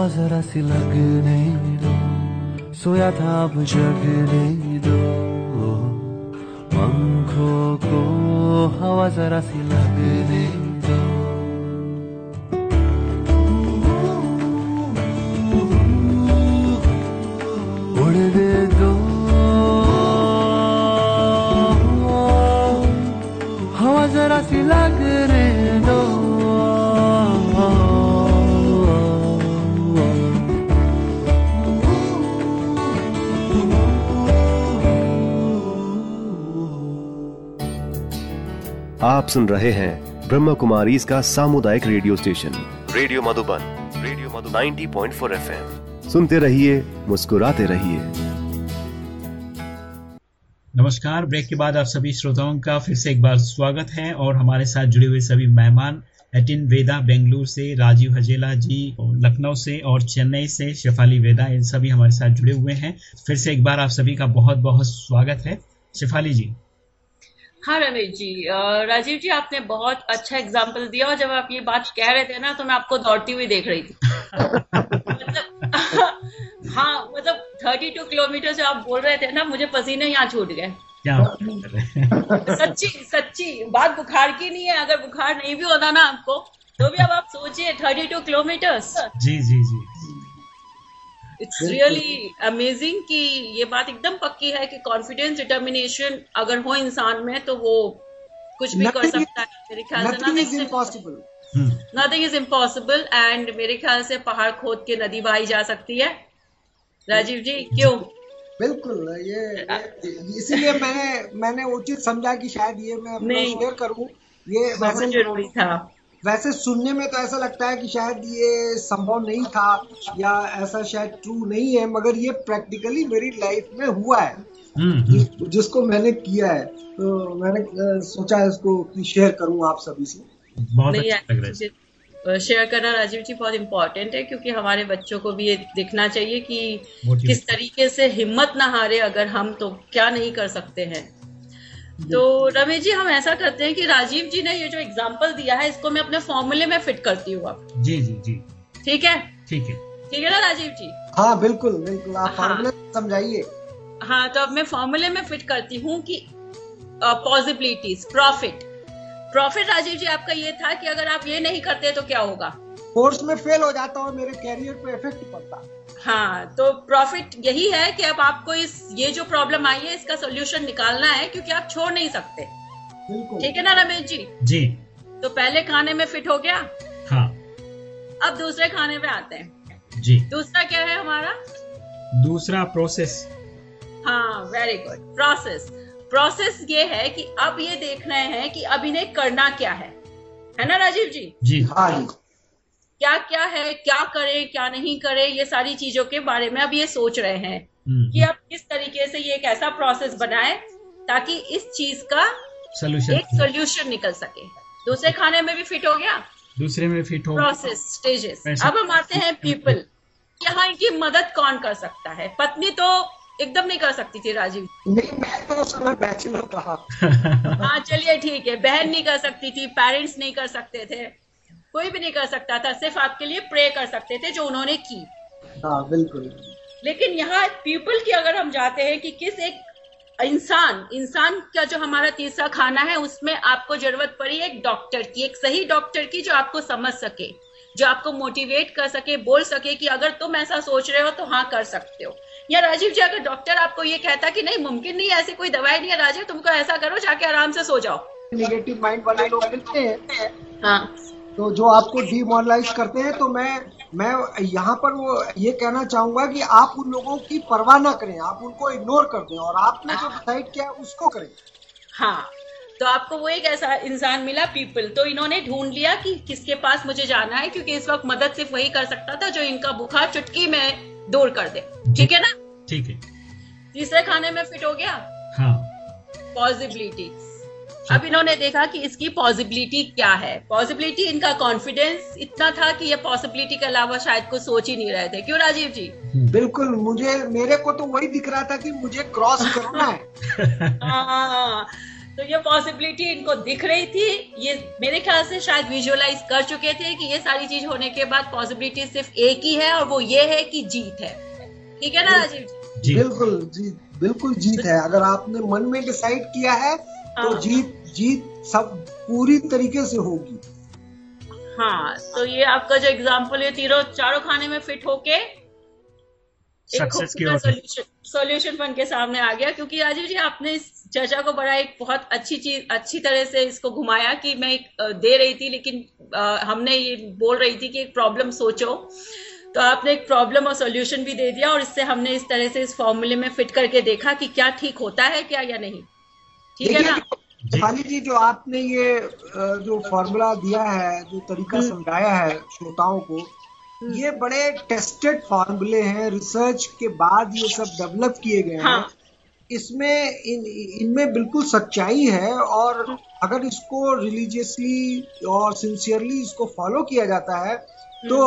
हवा जरा सी लगने दो। सोया था अब जगने दो। पंखों को हवा जरा सी लगने हवा जरा सी लगने आप सुन रहे हैं ब्रह्म कुमारी इसका सामुदायिक radio station. Radio Madhuban radio Madhu 90.4 FM. सुनते रहिए मुस्कुराते रहिए। नमस्कार ब्रेक के बाद आप सभी श्रोताओं का फिर से एक बार स्वागत है और हमारे साथ जुड़े हुए सभी मेहमान एटिन वेदा बेंगलुरु से राजीव हजेला जी लखनऊ से और चेन्नई से शेफाली वेदा इन सभी हमारे साथ जुड़े हुए हैं। फिर से एक बार आप सभी का बहुत बहुत स्वागत है। शेफाली जी। हाँ रमेश जी राजीव जी आपने बहुत अच्छा एग्ज़ाम्पल दिया और जब आप ये बात कह रहे थे ना तो मैं आपको दौड़ती हुई देख रही थी। मतलब हाँ मतलब थर्टी टू किलोमीटर से आप बोल रहे थे ना मुझे पसीने यहाँ छूट गए। सच्ची सच्ची बात बुखार की नहीं है अगर बुखार नहीं भी होता ना आपको तो भी अब आप सोचिए थर्टी टू किलोमीटर्स जी जी जी। इट्स रियली अमेजिंग कि ये बात एकदम पक्की है कि कॉन्फिडेंस डिटर्मिनेशन अगर हो इंसान में तो वो कुछ भी कर सकता है। मेरे ख्याल से nothing is impossible hmm, nothing is impossible and मेरे ख्याल से पहाड़ खोद के नदी बहाई जा सकती है। राजीव जी क्यों? बिल्कुल ये, ये इसीलिए मैंने मैंने उचित समझा कि शायद ये मैं अपना शेयर करूँ। ये वैसे ज़रूरी था। वैसे सुनने में तो ऐसा लगता है कि शायद ये संभव नहीं था या ऐसा शायद ट्रू नहीं है मगर ये प्रैक्टिकली मेरी लाइफ में हुआ है। हम्म, हम्म, जिस, जिसको मैंने किया है तो मैंने सोचा इसको कि शेयर करूँ आप सभी से। बहुत नहीं अच्छा लग रहा है। शेयर करना राजीव जी बहुत इम्पोर्टेंट है क्योंकि हमारे बच्चों को भी ये दिखना चाहिए कि किस तरीके से हिम्मत ना हारे अगर हम तो क्या नहीं कर सकते हैं। तो रमेश जी हम ऐसा करते हैं कि राजीव जी ने ये जो एग्ज़ाम्पल दिया है इसको मैं अपने फॉर्मूले में फिट करती हूँ अब। जी जी जी। ठीक है? ठीक है। ठीक है ना राजीव जी? हाँ बिल्कुल बिल्कुल। आप हाँ। फार्मूला समझाइए। हाँ तो अब मैं फॉर्मूले में फिट करती हूँ कि possibilities profit profit Rajiv ji आपका ये था कि अगर आप ये नहीं करते तो क्या होगा? कोर्स में फेल हो जाता और मेरे कैरियर पे इफ़ेक्ट पड़ता। हाँ तो प्रॉफिट यही है कि अब आपको इस ये जो प्रॉब्लम आई है इसका सोल्यूशन निकालना है क्योंकि आप छोड़ नहीं सकते। ठीक है ना रमेश जी? जी। तो पहले खाने में फिट हो गया? हाँ। अब दूसरे खाने पे आते हैं। जी। दूसरा क्या है हमारा? दूसरा प्रोसेस हाँ वेरी गुड प्रोसेस प्रोसेस ये है कि अब ये देख रहे हैं कि अब इन्हें करना क्या है। है ना राजीव जी? जी। हाँ जी। क्या क्या है क्या करें क्या नहीं करें ये सारी चीज़ों के बारे में अब ये सोच रहे हैं हम्म, कि अब किस तरीके से ये एक ऐसा प्रोसेस बनाए ताकि इस चीज़ का सोल्यूशन एक सोल्यूशन निकल सके। दूसरे खाने में भी फिट हो गया? दूसरे में फिट हो। प्रोसेस स्टेजेस अब हम आते हैं पीपल यहाँ इनकी मदद कौन कर सकता है? पत्नी तो एकदम नहीं कर सकती थी राजीव नहीं मैं तो उस समय बैचलर था हाँ चलिए ठीक है। बहन नहीं कर सकती थी पेरेंट्स नहीं कर सकते थे। कोई भी नहीं कर सकता था सिर्फ़ आपके लिए प्रे कर सकते थे जो उन्होंने की। हाँ बिल्कुल। लेकिन यहाँ पीपल की अगर हम जाते हैं कि किस एक इंसान इंसान का जो हमारा तीसरा खाना है उसमें आपको ज़रूरत पड़ी एक डॉक्टर की एक सही डॉक्टर की जो आपको समझ सके जो आपको मोटिवेट कर सके बोल सके कि अगर तुम ऐसा सोच रहे हो तो हाँ कर सकते हो। या राजीव जी अगर डॉक्टर आपको ये कहता कि नहीं मुमकिन नहीं ऐसी कोई दवाई नहीं है राजीव तुमको ऐसा करो जाके आराम से सो जाओ। निगेटिव माइंड वाले लोग मिलते हैं। हाँ। तो जो आपको डिमोरलाइज करते हैं तो मैं मैं यहाँ पर वो ये कहना चाहूँगा कि आप उन लोगों की परवाह ना करें आप उनको इग्नोर कर दें और आपने जो डिसाइड किया है, उसको करें। हाँ तो आपको वो एक ऐसा इंसान मिला पीपल तो इन्होंने ढूंढ लिया कि किसके पास मुझे जाना है क्योंकि इस वक्त मदद सिर्फ़ वही कर सकता था जो इनका बुखार चुटकी में दूर कर दे। ठीक है ना? ठीक है। तीसरे खाने में फिट हो गया? हाँ। पॉसिबिलिटी अब इन्होंने देखा कि इसकी पॉसिबिलिटी क्या है। पॉसिबिलिटी इनका कॉन्फिडेंस इतना था कि ये पॉसिबिलिटी के अलावा शायद कुछ सोच ही नहीं रहे थे। क्यों राजीव जी? बिल्कुल मुझे मेरे को तो वही दिख रहा था कि मुझे क्रॉस करना है। हाँ, तो ये पॉसिबिलिटी इनको दिख रही थी। ये मेरे ख्याल से शायद विजुअलाइज कर चुके थे कि ये सारी चीज़ होने के बाद पॉसिबिलिटी सिर्फ़ एक ही है और वो ये है कि जीत है। ठीक है ना राजीव जी? जी। बिल्कुल जी बिल्कुल जीत है। अगर आपने मन में डिसाइड किया है तो हाँ। जीत जीत सब पूरी तरीके से होगी। हाँ तो ये आपका जो एग्ज़ाम्पल है तीनों चारों खाने में फिट होके एक सक्सेस की खूबसूरत ओर सॉल्यूशन सॉल्यूशन बन के सामने आ गया क्योंकि राजीव जी आपने इस चर्चा को बड़ा एक बहुत अच्छी चीज़ अच्छी तरह से इसको घुमाया कि मैं एक, दे रही थी लेकिन हमने ये बोल रही थी कि एक प्रॉब्लम सोचो। तो आपने एक प्रॉब्लम और सॉल्यूशन भी दे दिया और इससे हमने इस तरह से इस फॉर्मूले में फिट करके देखा कि क्या ठीक होता है क्या या नहीं। ठीक है ना? जी जी जो आपने ये जो फॉर्मूला दिया है जो तरीका हम्म। समझाया है श्रोताओं को ये बड़े टेस्टेड फॉर्मूले हैं। रिसर्च के बाद ये सब डेवलप किए गए हैं। हाँ। इसमें इन इनमें बिल्कुल सच्चाई है और अगर इसको रिलीजियसली और सिंसियरली इसको फॉलो किया जाता है तो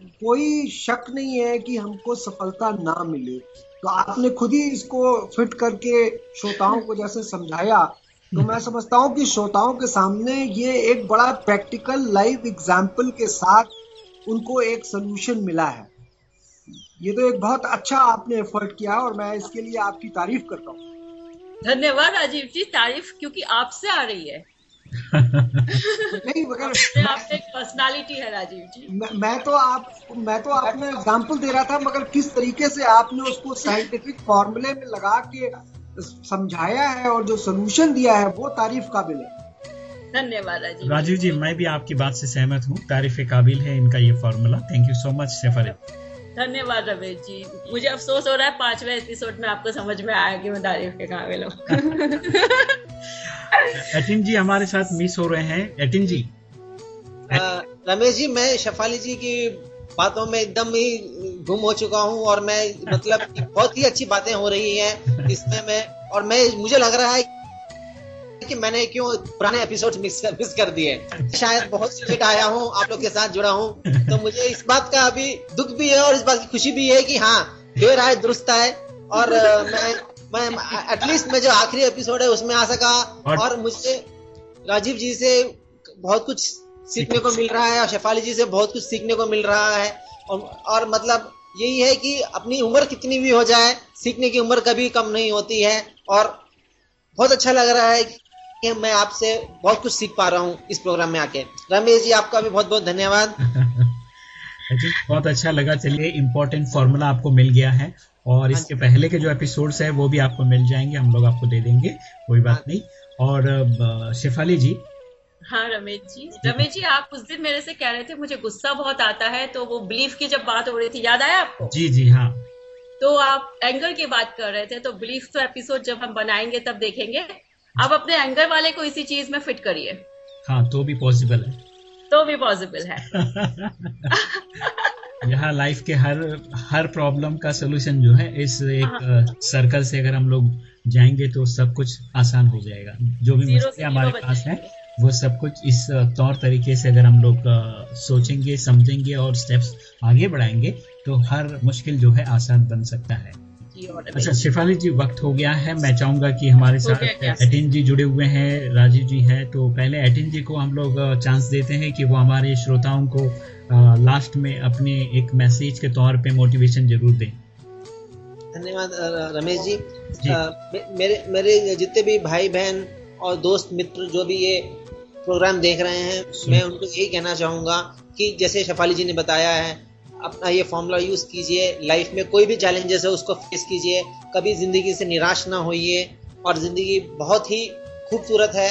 कोई शक नहीं है कि हमको सफलता ना मिले। तो आपने खुद ही इसको फिट करके श्रोताओं को जैसे समझाया तो मैं समझता हूँ कि श्रोताओं के सामने ये एक बड़ा प्रैक्टिकल लाइव एग्ज़ाम्पल के साथ उनको एक सोल्यूशन मिला है। ये तो एक बहुत अच्छा आपने एफर्ट किया और मैं इसके लिए आपकी तारीफ़ करता हूँ। धन्यवाद राजीव जी, तारीफ़ क्योंकि आपसे आ रही है। नहीं मगर आपसे पर्सनालिटी है राजीव जी। मैं, मैं तो आप मैं तो आपने एग्ज़ाम्पल दे रहा था मगर किस तरीके से आपने उसको साइंटिफिक फॉर्मूले में लगा के समझाया है और जो सोल्यूशन दिया है वो तारीफ़ काबिल है? धन्यवाद राजीव राजीव जी मैं भी आपकी बात से सहमत हूँ। तारीफ़ काबिल है इनका ये formula thank you so much Schafer धन्यवाद रमेश जी। मुझे अफसोस हो रहा है पाँचवें एपिसोड में आपको समझ में आया कि मैं तारीफ़ के काबिल हूँ। एटिन जी हमारे साथ मिस हो रहे हैं। एटिन जी। रमेश जी मैं शफाली जी की बातों में एकदम ही गुम हो चुका हूँ और मैं मतलब बहुत ही अच्छी बातें हो रही हैं इसमें मैं और मैं मुझे लग रहा है कि मैंने क्यों पुराने एपिसोड मिस कर मिस कर दिए? शायद बहुत लेट आया हूँ आप लोग के साथ जुड़ा हूँ तो मुझे इस बात का अभी दुख भी है और इस बात की खुशी भी है कि हाँ देर आए दुरुस्त आए और मैं मैं एटलीस्ट मैं जो आखिरी एपिसोड है उसमें आ सका और- और मुझे राजीव जी से बहुत कुछ सीखने को मिल रहा है और शेफाली जी से बहुत कुछ सीखने को मिल रहा है और, और मतलब यही है कि अपनी उम्र कितनी भी हो जाए सीखने की उम्र कभी कम नहीं होती है और बहुत अच्छा लग रहा है कि मैं आपसे बहुत कुछ सीख पा रहा हूँ इस प्रोग्राम में आके। रमेश जी आपका भी बहुत बहुत धन्यवाद बहुत अच्छा लगा। चलिए इम्पोर्टेंट फॉर्मूला आपको मिल गया है और इसके पहले के जो एपिसोड्स है वो भी आपको मिल जाएँगे हम लोग आपको दे देंगे कोई बात नहीं। और शेफाली जी? हाँ रमेश जी। रमेश जी आप उस दिन मेरे से कह रहे थे मुझे गुस्सा बहुत आता है तो वो बिलीफ की जब बात हो रही थी याद आया आपको? जी जी हाँ। तो आप एंगर की बात कर रहे थे तो बिलीफ तो एपिसोड जब हम बनाएँगे तब देखेंगे। आप अपने एंगर वाले को इसी चीज़ में फिट करिए। हाँ तो भी पॉसिबल है। तो भी पॉसिबल है। यहाँ लाइफ के हर हर प्रॉब्लम का सोल्यूशन जो है इस एक सर्कल से अगर हम लोग जाएँगे तो सब कुछ आसान हो जाएगा। जो भी मुश्किलें हमारे पास है वो सब कुछ इस तौर तरीके से अगर हम लोग सोचेंगे समझेंगे और स्टेप्स आगे बढ़ाएँगे तो हर मुश्किल जो है आसान बन सकता है। जी और अच्छा शिफाली जी वक्त हो गया है। मैं चाहूँगा कि हमारे साथ एटिन जी जुड़े हुए हैं राजीव जी हैं। तो पहले एटिन जी को हम लोग चांस देते हैं कि वो हमारे श्रोताओं को लास्ट में अपने एक मैसेज के तौर पे मोटिवेशन ज़रूर दें। धन्यवाद रमेश जी, जी। मे- मेरे मेरे जितने भी भाई बहन और दोस्त मित्र जो भी ये प्रोग्राम देख रहे हैं मैं उनको यही कहना चाहूँगा कि जैसे शफाली जी ने बताया है अपना ये फॉर्मूला यूज़ कीजिए लाइफ में कोई भी चैलेंजेस है उसको फेस कीजिए। कभी ज़िंदगी से निराश ना होइए और ज़िंदगी बहुत ही खूबसूरत है।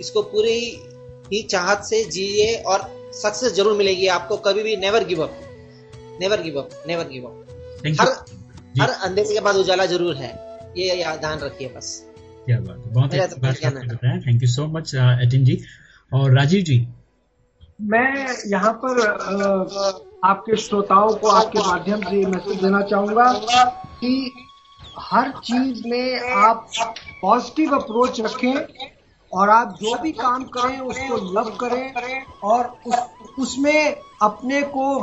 इसको पूरी ही चाहत से जिए और सक्सेस ज़रूर मिलेगी आपको। कभी भी never give up never give up never give up हर हर अंधेरे के बाद उजाला ज़रूर है। ये याद ध्यान रखिए बस। क्या बात है। बहुत अच्छी तो बात आपने बताया। थैंक यू सो मच एटिन जी और राजीव जी? मैं यहाँ पर अ, आपके श्रोताओं को आपके माध्यम से मैसेज देना चाहूँगा कि हर चीज़ में आप पॉजिटिव अप्रोच रखें और आप जो भी काम करें, उसको लव करें और उस, उसमें अपने को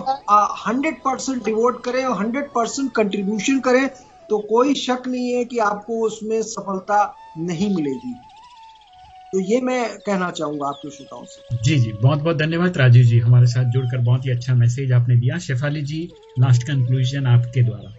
हंड्रेड परसेंट डिवोट करें और हंड्रेड परसेंट कंट्रीब्यूशन करें तो कोई शक नहीं है कि आपको उसमें सफलता नहीं मिलेगी। तो ये मैं कहना चाहूँगा आपके श्रोताओं से। जी जी बहुत बहुत धन्यवाद राजीव जी हमारे साथ जुड़कर बहुत ही अच्छा मैसेज आपने दिया। शेफाली जी लास्ट कंक्लूजन आपके द्वारा।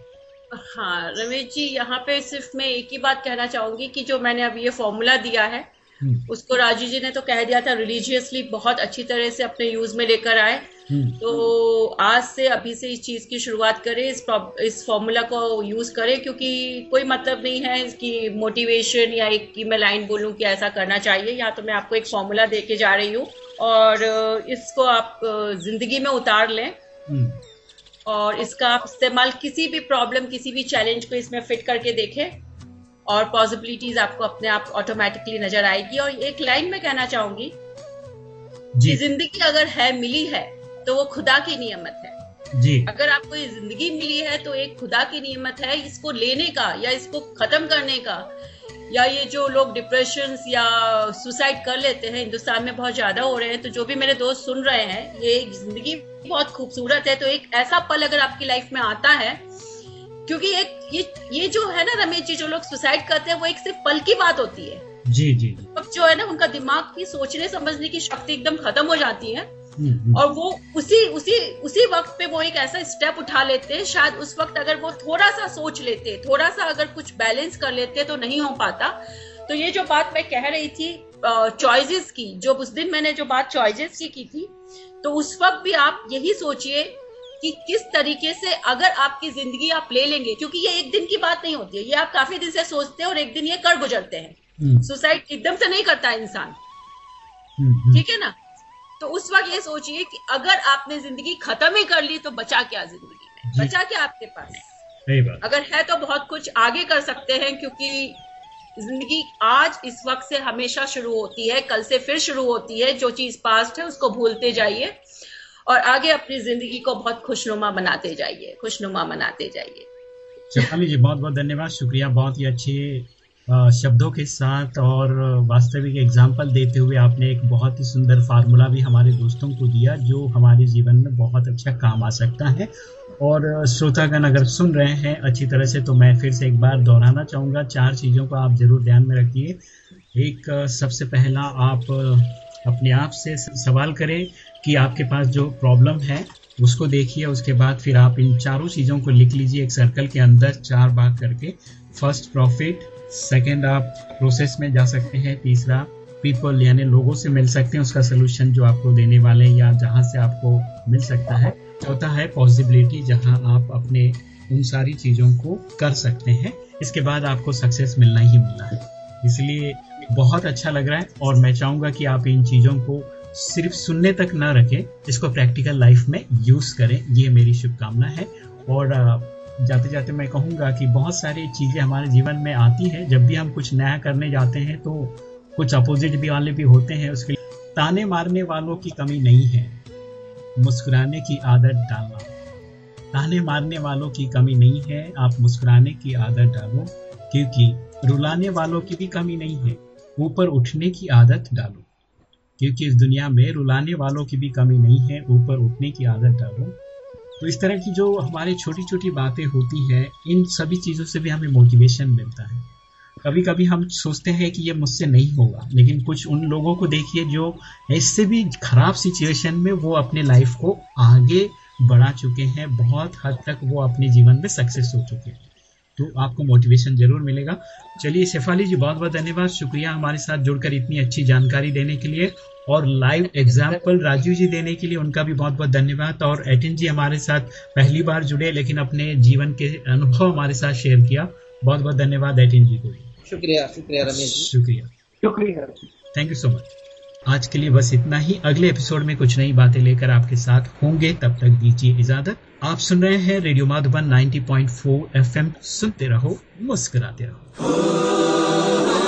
हाँ रमेश जी यहाँ पे सिर्फ़ मैं एक ही बात कहना चाहूँगी कि जो मैंने अभी ये फॉर्मूला दिया है हम्म, उसको राजू जी ने तो कह दिया था रिलीजियसली बहुत अच्छी तरह से अपने यूज़ में लेकर आए। तो आज से अभी से इस चीज़ की शुरुआत करें इस इस फॉर्मूला को यूज़ करें क्योंकि कोई मतलब नहीं है इसकी मोटिवेशन या एक की मैं लाइन बोलूँ कि ऐसा करना चाहिए। या तो मैं आपको एक फॉर्मूला दे के जा रही हूँ और इसको आप ज़िंदगी में उतार लें। हम्म, और इसका आप इस्तेमाल किसी भी प्रॉब्लम किसी भी चैलेंज को इसमें फिट करके देखें और पॉसिबिलिटीज आपको अपने आप ऑटोमेटिकली नज़र आएगी। और एक लाइन में कहना चाहूँगी जी। ज़िंदगी अगर है मिली है तो वो खुदा की नियमत है। जी। अगर आपको ये ज़िंदगी मिली है तो एक खुदा की नियमत है इसको लेने का या इसको खत्म करने का या ये जो लोग डिप्रेशन या सुसाइड कर लेते हैं हिंदुस्तान में बहुत ज़्यादा हो रहे हैं तो जो भी मेरे दोस्त सुन रहे हैं ये ज़िंदगी बहुत खूबसूरत है तो एक ऐसा पल अगर आपकी लाइफ में आता है क्योंकि एक ये ये जो है ना रमेश जी जो लोग सुसाइड करते हैं वो एक सिर्फ़ पल की बात होती है। जी जी। अब जो है ना उनका दिमाग की सोचने समझने की शक्ति एकदम खत्म हो जाती है। और वो उसी उसी उसी वक्त पे वो एक ऐसा स्टेप उठा लेते हैं शायद उस वक्त अगर वो थोड़ा सा सोच लेते थोड़ा सा अगर कुछ बैलेंस कर लेते तो नहीं हो पाता। तो ये जो बात मैं कह रही थी चॉइसेस की जो उस दिन मैंने जो बात चॉइसेस की की थी तो उस वक्त भी आप यही सोचिए कि किस तरीके से अगर आपकी ज़िंदगी आप ले लेंगे क्योंकि ये एक दिन की बात नहीं होती है ये आप काफ़ी दिन से सोचते हैं और एक दिन ये कर गुजरते हैं। हम्म, सुसाइड एकदम से नहीं करता इंसान। हम्म, हम्म, ठीक है ना? तो उस वक्त ये सोचिए कि अगर आपने ज़िंदगी खत्म ही कर ली तो बचा क्या ज़िंदगी में? बचा क्या आपके पास? सही बात। अगर है तो बहुत कुछ आगे कर सकते हैं क्योंकि ज़िंदगी आज इस वक्त से हमेशा शुरू होती है कल से फिर शुरू होती है। जो चीज़ पास्ट है उसको भूलते जाइए और आगे अपनी ज़िंदगी को बहुत खुशनुमा बनाते जाइए खुशनुमा बनाते जाइए। शेफाली जी बहुत बहुत धन्यवाद। शुक्रिया बहुत ही अच्छे शब्दों के साथ और वास्तविक एग्ज़ाम्पल देते हुए आपने एक बहुत ही सुंदर फार्मूला भी हमारे दोस्तों को दिया, जो हमारे जीवन में बहुत अच्छा काम आ सकता है। और श्रोतागण अगर सुन रहे हैं अच्छी तरह से तो मैं फिर से एक बार दोहराना चाहूँगा। चार चीज़ों को आप ज़रूर ध्यान में रखिए। एक, सबसे पहला आप अपने आप से सवाल करें कि आपके पास जो प्रॉब्लम है, उसको देखिए, उसके बाद फिर आप इन चारों चीज़ों को लिख लीजिए एक सर्कल के अंदर, चार भाग करके। फ़र्स्ट प्रॉफिट सेकंड आप प्रोसेस में जा सकते हैं। तीसरा पीपल यानी लोगों से मिल सकते हैं। उसका सोल्यूशन जो आपको देने वाले हैं या जहाँ से आपको मिल सकता है। चौथा है पॉसिबिलिटी जहाँ आप अपने उन सारी चीज़ों को कर सकते हैं। इसके बाद आपको सक्सेस मिलना ही मिलना है। इसलिए बहुत अच्छा लग रहा है और मैं चाहूँगा कि आप इन चीज़ों को सिर्फ़ सुनने तक ना रखें। इसको प्रैक्टिकल लाइफ में यूज़ करें। ये मेरी शुभकामना है और जाते जाते मैं कहूँगा कि बहुत सारी चीज़ें हमारे जीवन में आती हैं। जब भी हम कुछ नया करने जाते हैं तो कुछ अपोजिट भी वाले भी होते हैं, उसके लिए ताने मारने वालों की कमी नहीं है। मुस्कुराने की आदत डालना। ताने मारने वालों की कमी नहीं है, आप मुस्कुराने की आदत डालो, क्योंकि रुलाने वालों की भी कमी नहीं है। ऊपर उठने की आदत डालो, क्योंकि इस दुनिया में रुलाने वालों की भी कमी नहीं है। ऊपर उठने की आदत डालो। तो इस तरह की जो हमारी छोटी छोटी बातें होती हैं, इन सभी चीज़ों से भी हमें मोटिवेशन मिलता है। कभी कभी हम सोचते हैं कि ये मुझसे नहीं होगा, लेकिन कुछ उन लोगों को देखिए जो ऐसे भी खराब सिचुएशन में वो अपने लाइफ को आगे बढ़ा चुके हैं, बहुत हद तक वो अपने जीवन में सक्सेस हो चुके हैं। तो आपको मोटिवेशन ज़रूर मिलेगा। चलिए शेफाली जी बहुत बहुत धन्यवाद। शुक्रिया हमारे साथ जुड़कर इतनी अच्छी जानकारी देने के लिए। और लाइव एग्ज़ाम्पल राजीव जी देने के लिए उनका भी बहुत बहुत धन्यवाद। और एटिन जी हमारे साथ पहली बार जुड़े लेकिन अपने जीवन के अनुभव हमारे साथ शेयर किया। बहुत बहुत धन्यवाद एटिन जी को शुक्रिया शुक्रिया रमेश शुक्रिया। शुक्रिया। थैंक यू सो मच आज के लिए बस इतना ही। अगले एपिसोड में कुछ नई बातें लेकर आपके साथ होंगे। तब तक दीजिए इजाज़त। आप सुन रहे हैं रेडियो माधुबन 90.4 एफएम। सुनते रहो मुस्कुराते रहो।